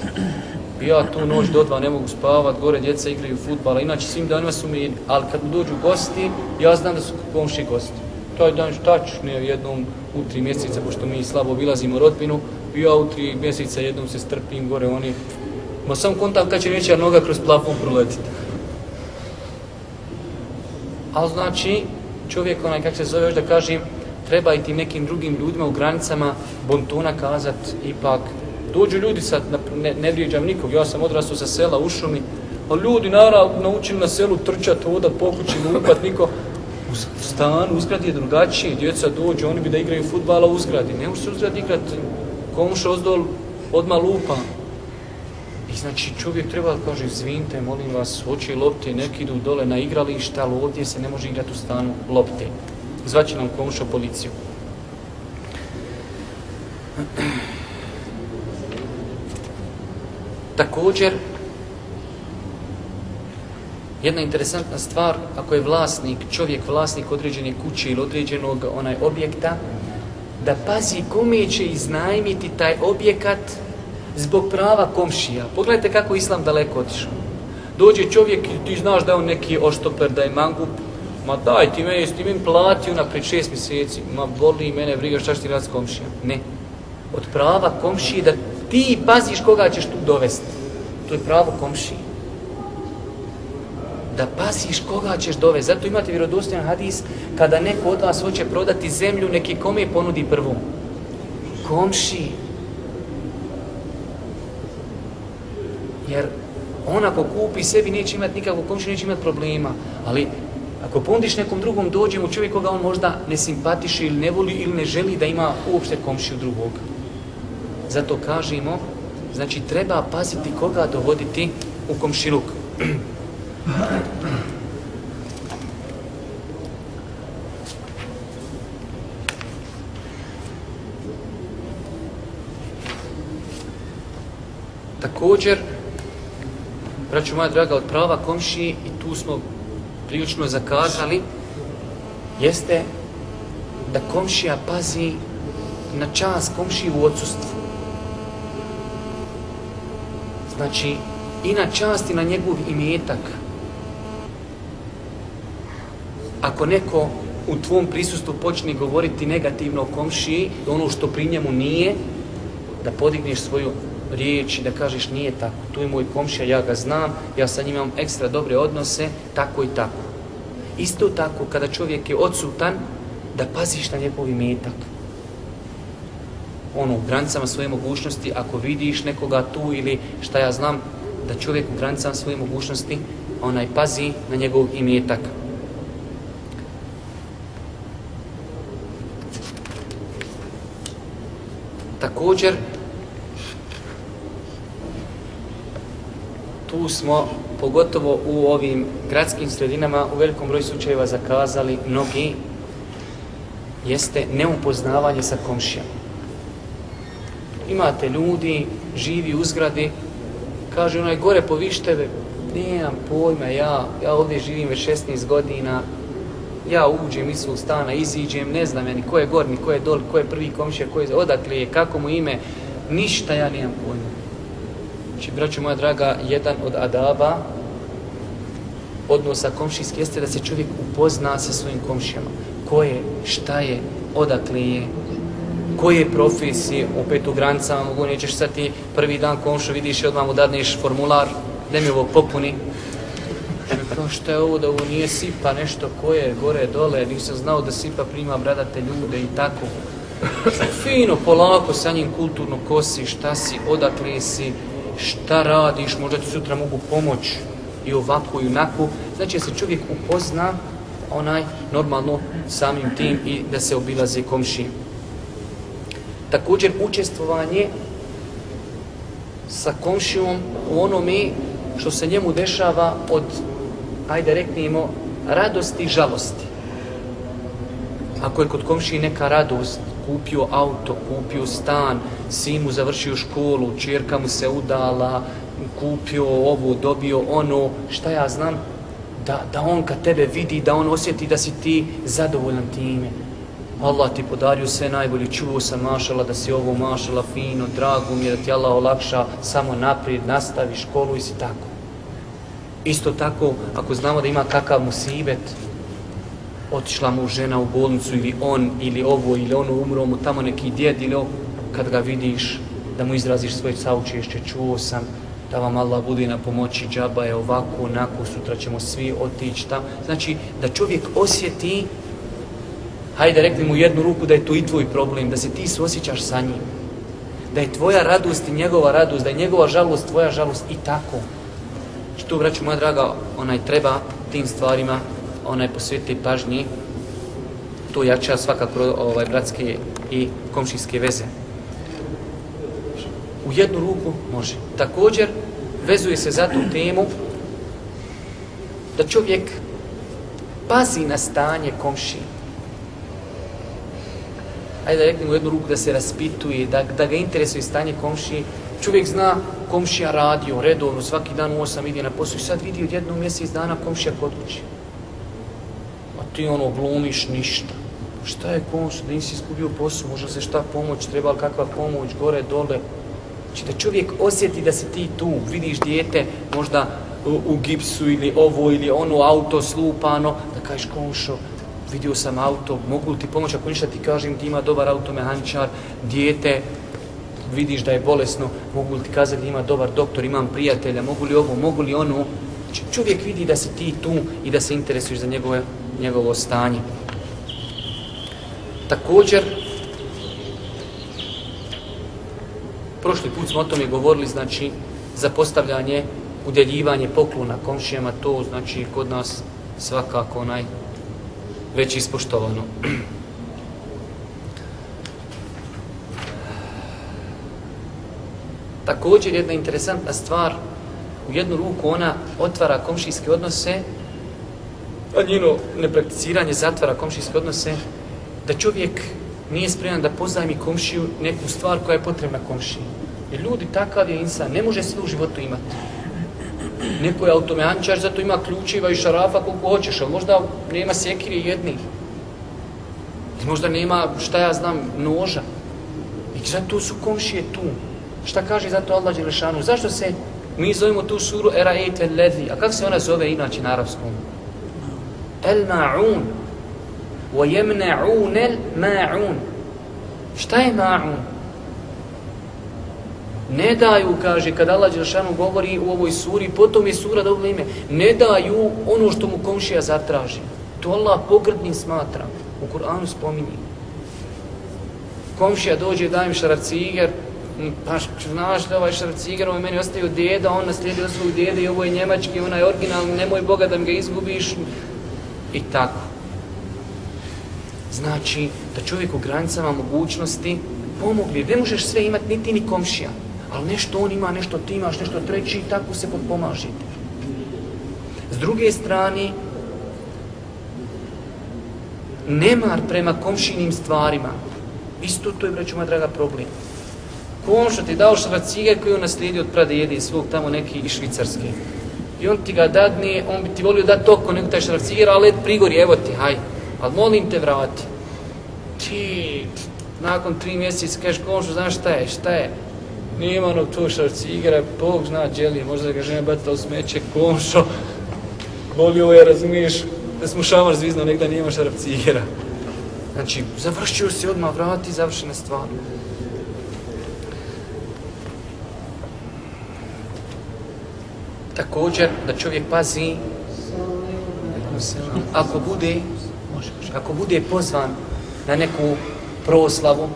Ja tu noć do dva ne mogu spavat, gore djeca igraju futbala, inače svim danima su mi, ali kad mu dođu gosti, ja znam da su komši gosti. Taj dan tačno jednom u tri mjeseca, pošto mi slabo obilazimo rodbinu, i ja u tri mjeseca jednom se strpim gore, oni... Ma sam kontam kad će neća noga kroz plafon proletiti. Ali znači, čovjek onaj, kak se zove još da kažem, treba i tim nekim drugim ljudima u granicama bontona kazat ipak, dođu ljudi sad, ne, ne vrijeđam nikog, ja sam odrastao sa sela u šumi, a ljudi naravno naučili na selu trčat, odat, pokući, lupat, niko, u stanu, uzgrad je drugačije, djeca dođu, oni bi da igraju futbala u uzgradi, ne može se uzgrad igrati komuša ozdol odmah lupa. I znači čovjek treba da kaže, zvinte, molim vas, hoće lopte, neki idu dole na igrališta, ali ovdje se ne može igrati u stanu lopte. Zvaće nam komuša policiju. Također, jedna interesantna stvar, ako je vlasnik, čovjek vlasnik određene kuće ili određenog onaj objekta, da pazi kome će iznajmiti taj objekat zbog prava komšija. Pogledajte kako islam daleko otišao. Dođe čovjek i ti znaš da je on neki oštoper, da je mangup, ma daj ti meni, ti meni platio na pred šest mjeseci, ma boli mene, briga šta ti rad s komšijom. Ne. Od prava komšije da ti paziš koga ćeš tu dovesti. To je pravo komšije da pasiš koga ćeš dovesti. Zato imate vjerodostojan hadis kada neko od vas hoće prodati zemlju, neki kome ponudi prvu? Komši. Jer on ako kupi sebi neće imati nikakvog komši, neće imati problema. Ali ako ponudiš nekom drugom dođe mu čovjek koga on možda ne simpatiše ili ne voli ili ne želi da ima uopšte komšiju drugog. Zato kažemo, znači treba paziti koga dovoditi u komšiluk. Također, braću moja draga, od prava komšiji, i tu smo prilično zakazali, jeste da komšija pazi na čas komšiji u odsustvu. Znači, i na čast i na njegov imetak. Ako neko u tvom prisustvu počne govoriti negativno o komšiji, ono što pri njemu nije, da podigneš svoju riječ i da kažeš nije tako, tu je moj komšija, ja ga znam, ja sa njim imam ekstra dobre odnose, tako i tako. Isto tako, kada čovjek je odsutan, da paziš na njegov imetak. Ono, u granicama svoje mogućnosti, ako vidiš nekoga tu ili šta ja znam, da čovjek u granicama svoje mogućnosti, onaj pazi na njegov imetak. Također, tu smo, pogotovo u ovim gradskim sredinama, u velikom broju slučajeva zakazali mnogi, jeste neupoznavanje sa komšijama. Imate ljudi, živi u zgradi, kaže onaj gore po Višteve, nemam pojma, ja, ja ovdje živim već 16 godina, ja uđem iz svog stana, iziđem, ne znam ja ni ko je gorni, ko je dol, ko je prvi komšija, ko je odakle je, kako mu ime, ništa ja nemam pojma. Znači, braću moja draga, jedan od adaba odnosa komšijski jeste da se čovjek upozna sa svojim komšijama. Ko je, šta je, odakle je, koje profesije, opet u granicama mogu, nećeš sad ti prvi dan komšu vidiš i odmah mu dadneš formular, da mi ovo popuni. Kao što je ovo da ovo nije sipa nešto koje gore dole, nisam znao da sipa prima bradate ljude i tako. Fino, polako sa njim kulturno kosi, šta si, odakle si, šta radiš, možda ti sutra mogu pomoć i ovako i onako. Znači da se čovjek upozna onaj normalno samim tim i da se obilaze komšije. Također učestvovanje sa komšijom u onome što se njemu dešava od, ajde reknimo, radosti i žalosti. Ako je kod komši neka radost, kupio auto, kupio stan, sin mu završio školu, čerka mu se udala, kupio ovo, dobio ono, šta ja znam, da, da on kad tebe vidi, da on osjeti da si ti zadovoljan time. Allah ti podario sve najbolje, čuo sam mašala da si ovo mašala fino, drago mi je da ti Allah olakša, samo naprijed, nastavi školu i si tako. Isto tako, ako znamo da ima kakav musibet, otišla mu žena u bolnicu ili on ili ovo ili ono umro mu tamo neki djed ili ovo, kad ga vidiš da mu izraziš svoje saučešće, čuo sam da vam Allah bude na pomoći, džaba je ovako, onako, sutra ćemo svi otići tam. Znači, da čovjek osjeti, hajde rekli mu jednu ruku da je to i tvoj problem, da se ti osjećaš sa njim. Da je tvoja radost i njegova radost, da je njegova žalost, tvoja žalost i tako tu, braću moja draga, onaj treba tim stvarima onaj posveti pažnji, tu jača svakako ovaj, bratske i komšijske veze. U jednu ruku može. Također, vezuje se za tu temu da čovjek pazi na stanje komši. Ajde da reknemo u jednu ruku da se raspituje, da, da ga interesuje stanje komši. Čovjek zna komšija radio redovno, svaki dan u osam ide na poslu i sad vidi od jednog mjesec dana komšija kod kuće A ti ono glumiš ništa. Šta je komšija, da nisi izgubio posao, možda se šta pomoć, treba li kakva pomoć, gore, dole. Znači da čovjek osjeti da si ti tu, vidiš dijete, možda u, u gipsu ili ovo ili ono auto slupano, da kažeš komšo, vidio sam auto, mogu li ti pomoć, ako ništa ti kažem, ti ima dobar automehaničar, dijete, vidiš da je bolesno, mogu li ti kazati da ima dobar doktor, imam prijatelja, mogu li ovo, mogu li ono. Znači čovjek vidi da si ti tu i da se interesuješ za njegove njegovo stanje. Također, prošli put smo o tome govorili, znači, za postavljanje, udjeljivanje poklona komšijama, to znači kod nas svakako onaj već ispoštovano. Također jedna interesantna stvar, u jednu ruku ona otvara komšijske odnose, a njeno neprakticiranje zatvara komšijske odnose, da čovjek nije spreman da pozajmi komšiju neku stvar koja je potrebna komšiji. Jer ljudi takav je insan, ne može sve u životu imati. Neko je automeančar, zato ima ključiva i šarafa koliko hoćeš, ali možda nema sekire jednih. Možda nema, šta ja znam, noža. I zato su komšije tu. Šta kaže zato Allah Đelešanu? Zašto se mi zovemo tu suru Eraete Ledhi? A kako se ona zove inače na arabskom? El Ma'un. Wa yemna'un el Ma'un. Šta je Ma'un? Ne daju, kaže, kada Allah Đelešanu govori u ovoj suri, potom je sura dobila ime, ne daju ono što mu komšija zatraži. To Allah pogrdnim smatra. U Kur'anu spominje. Komšija dođe, dajem šaraciger, pa znaš da ovaj šaraciger, ovaj meni ostavio deda, on naslijedio svog dede i ovo je njemački, onaj originalni, nemoj Boga da mi ga izgubiš. I tako. Znači, da čovjek u granicama mogućnosti pomogli. Ne možeš sve imati, niti ni komšija ali nešto on ima, nešto ti imaš, nešto treći i tako se potpomažite. S druge strane, nemar prema komšinim stvarima, isto to je, braću moja draga, problem. Komšo ti dao šracige koji on naslijedio od prade i svog tamo neki iz Švicarske. I on ti ga dadne, on bi ti volio dati toko nego taj šracige, ali prigori, evo ti, haj. Ali molim te vrati. Ti, nakon tri mjeseca kažeš komšo, znaš šta je, šta je? Nema onog tu šarci igra, Bog zna djeli, možda ga žena bata u smeće, komšo. Volio je, razumiješ, da smo šamar zvizno, nekda nije ima. Znači, završio se odmah, vrati, završena stvar. Također, da čovjek pazi, ako bude, ako bude pozvan na neku proslavu,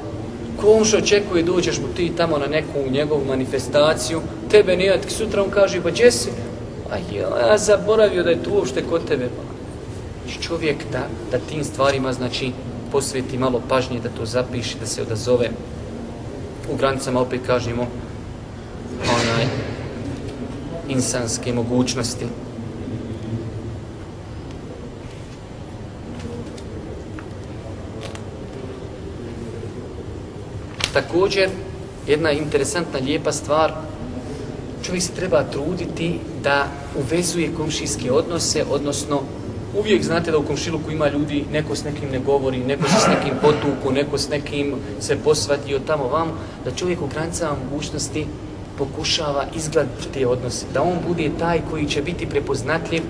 ko što očekuje, dođeš mu ti tamo na neku njegovu manifestaciju, tebe nije, sutra on kaže, pa gdje si? A je, ja zaboravio da je tu uopšte kod tebe. Pa. Čovjek da, da tim stvarima, znači, posveti malo pažnje, da to zapiši, da se odazove. U granicama opet kažemo, insanske mogućnosti. Također, jedna interesantna, lijepa stvar, čovjek se treba truditi da uvezuje komšijske odnose, odnosno uvijek znate da u komšiluku ima ljudi, neko s nekim ne govori, neko se s nekim potuku, neko s nekim se posvati od tamo vam, da čovjek u granicama mogućnosti pokušava izgledati te odnose, da on bude taj koji će biti prepoznatljiv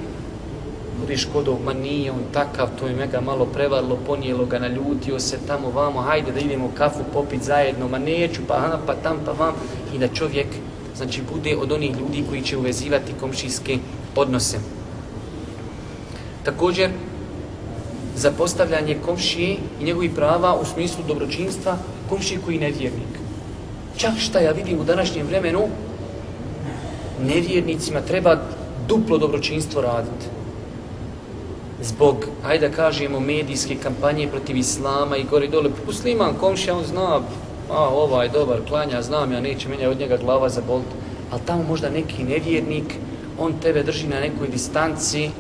budeš kodov, ma nije on takav, to je mega malo prevarlo, ponijelo ga, naljutio se tamo vamo, hajde da idemo kafu popit zajedno, ma neću, pa aha, pa tam, pa vam, i da čovjek, znači, bude od onih ljudi koji će uvezivati komšijske odnose. Također, za postavljanje komšije i njegovi prava u smislu dobročinstva, komšije koji je nevjernik. Čak šta ja vidim u današnjem vremenu, nevjernicima treba duplo dobročinstvo raditi zbog, hajde da kažemo, medijske kampanje protiv islama i gore dole, pa musliman, komšija, on zna, a ovaj dobar, klanja, znam ja, neće menja od njega glava za bolt, ali tamo možda neki nevjernik, on tebe drži na nekoj distanci, e,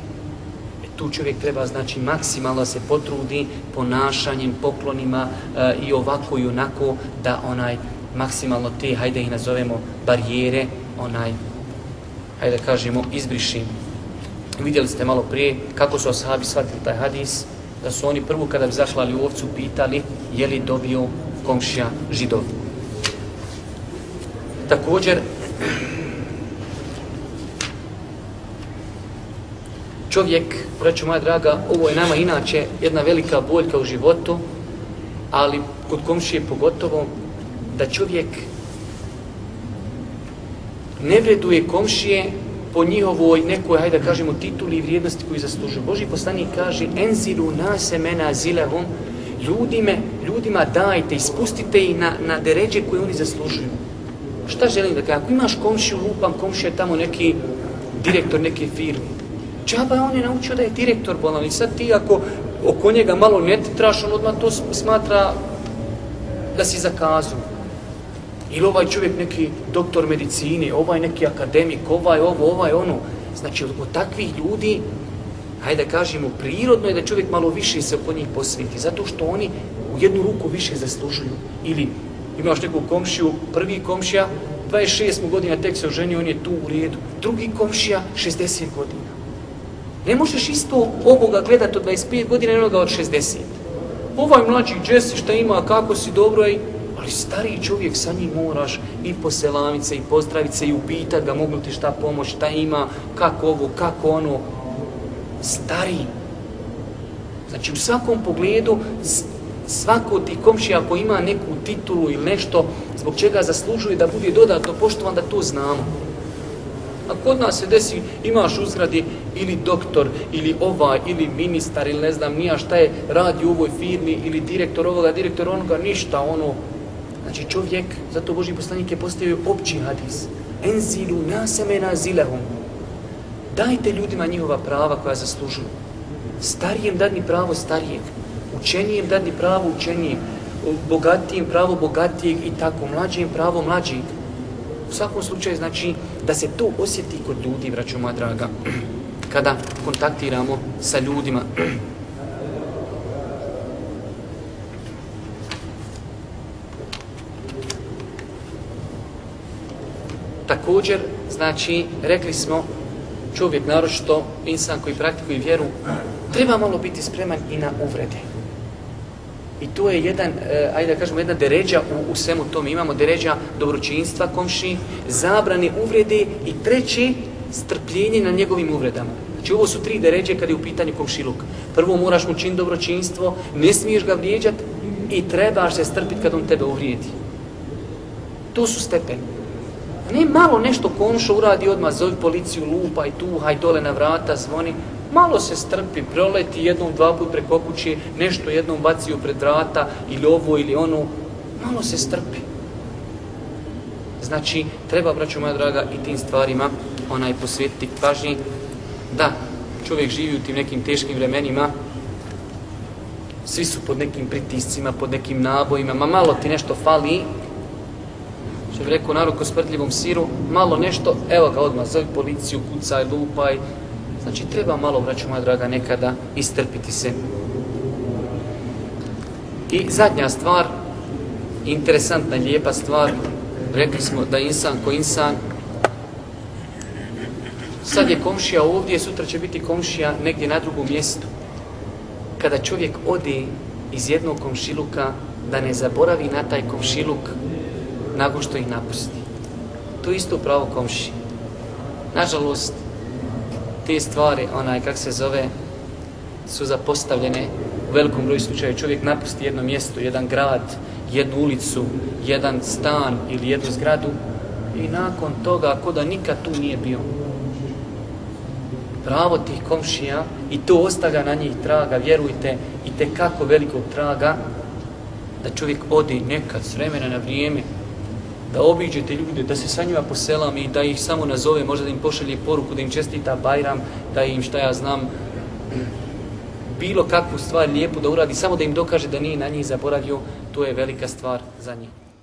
tu čovjek treba, znači, maksimalno se potrudi ponašanjem, poklonima e, i ovako i onako, da onaj, maksimalno te, hajde ih nazovemo, barijere, onaj, hajde kažemo, izbrišim. Vidjeli ste malo prije kako su ashabi shvatili taj hadis, da su oni prvo kada bi zašlali u ovcu pitali je li dobio komšija židov. Također, čovjek, braću moja draga, ovo je nama inače jedna velika boljka u životu, ali kod komšije pogotovo, da čovjek ne vreduje komšije po njihovoj nekoj, hajde da kažemo, tituli i vrijednosti koju zaslužuju. Boži poslanik kaže, enziru nase mena zilehum, ljudime, ljudima dajte, ispustite ih na, na deređe koje oni zaslužuju. Šta želim da kažem? Ako imaš komšiju, lupam, komšija je tamo neki direktor neke firme. Čaba on je naučio da je direktor bolan i sad ti ako oko njega malo ne traš, on odmah to smatra da si zakazao. Ili ovaj čovjek neki doktor medicine, ovaj neki akademik, ovaj ovo, ovaj ono. Znači, od, od takvih ljudi, hajde da kažemo, prirodno je da čovjek malo više se oko njih posveti, zato što oni u jednu ruku više zaslužuju. Ili imaš nekog komšiju, prvi komšija, 26 godina tek se oženio, on je tu u redu. Drugi komšija, 60 godina. Ne možeš isto ovoga gledati od 25 godina, onoga od 60. Ovaj mlađi Jesse šta ima, kako si dobro, i Ali stari čovjek sa njim moraš i poselamit se i pozdravit se i upitat ga mogu ti šta pomoć, šta ima, kako ovo, kako ono. Stari. Znači u svakom pogledu svako ti komšija ako ima neku titulu ili nešto zbog čega zaslužuje da bude dodatno poštovan da to znamo. A kod nas se desi, imaš uzgradi ili doktor, ili ova, ili ministar, ili ne znam nija šta je radi u ovoj firmi, ili direktor ovoga, direktor onoga, ništa, ono. Znači čovjek, zato Boži poslanik je postavio opći hadis. Enzilu nasemena zilehum. Dajte ljudima njihova prava koja zaslužuju. Starijem dadni pravo starijeg. Učenijem dadni pravo učenijeg. Bogatijem pravo bogatijeg i tako. Mlađijem pravo mlađijeg. U svakom slučaju znači da se to osjeti kod ljudi, braćo moja draga, kada kontaktiramo sa ljudima. Također, znači, rekli smo, čovjek, naročito insan koji praktikuje vjeru, treba malo biti spreman i na uvrede. I to je jedan, e, ajde da kažemo, jedna deređa u, u svemu tom. Imamo deređa dobročinstva komši, zabrane uvrede i treći, strpljenje na njegovim uvredama. Znači ovo su tri deređe kada je u pitanju komšiluk. Prvo moraš mu čin dobročinstvo, ne smiješ ga vrijeđat i trebaš se strpiti kad on tebe uvrijedi. To su stepeni. Ne malo nešto komšo uradi odmah, zovi policiju, lupaj tu, haj dole na vrata, zvoni. Malo se strpi, proleti jednom, dva put preko kuće, nešto jednom bacio pred vrata, ili ovo, ili ono. Malo se strpi. Znači, treba, braću moja draga, i tim stvarima onaj posvetiti pažnji da čovjek živi u tim nekim teškim vremenima, svi su pod nekim pritiscima, pod nekim nabojima, ma malo ti nešto fali, što bi rekao narod ko smrtljivom siru, malo nešto, evo ga odmah, zove policiju, kucaj, lupaj. Znači, treba malo, braću moja draga, nekada istrpiti se. I zadnja stvar, interesantna, lijepa stvar, rekli smo da insan ko insan, sad je komšija ovdje, sutra će biti komšija negdje na drugom mjestu. Kada čovjek ode iz jednog komšiluka, da ne zaboravi na taj komšiluk nakon što ih napusti. To isto pravo komši. Nažalost, te stvari, onaj, kak se zove, su zapostavljene u velikom broju slučaja. Čovjek napusti jedno mjesto, jedan grad, jednu ulicu, jedan stan ili jednu zgradu i nakon toga, ako da nikad tu nije bio. Pravo tih komšija i to ostavlja na njih traga, vjerujte, i te kako velikog traga, da čovjek odi nekad s vremena na vrijeme, da obiđete ljude, da se sa njima poselam i da ih samo nazove, možda da im pošalje poruku, da im čestita Bajram, da im šta ja znam, bilo kakvu stvar lijepu da uradi, samo da im dokaže da nije na njih zaboravio, to je velika stvar za njih.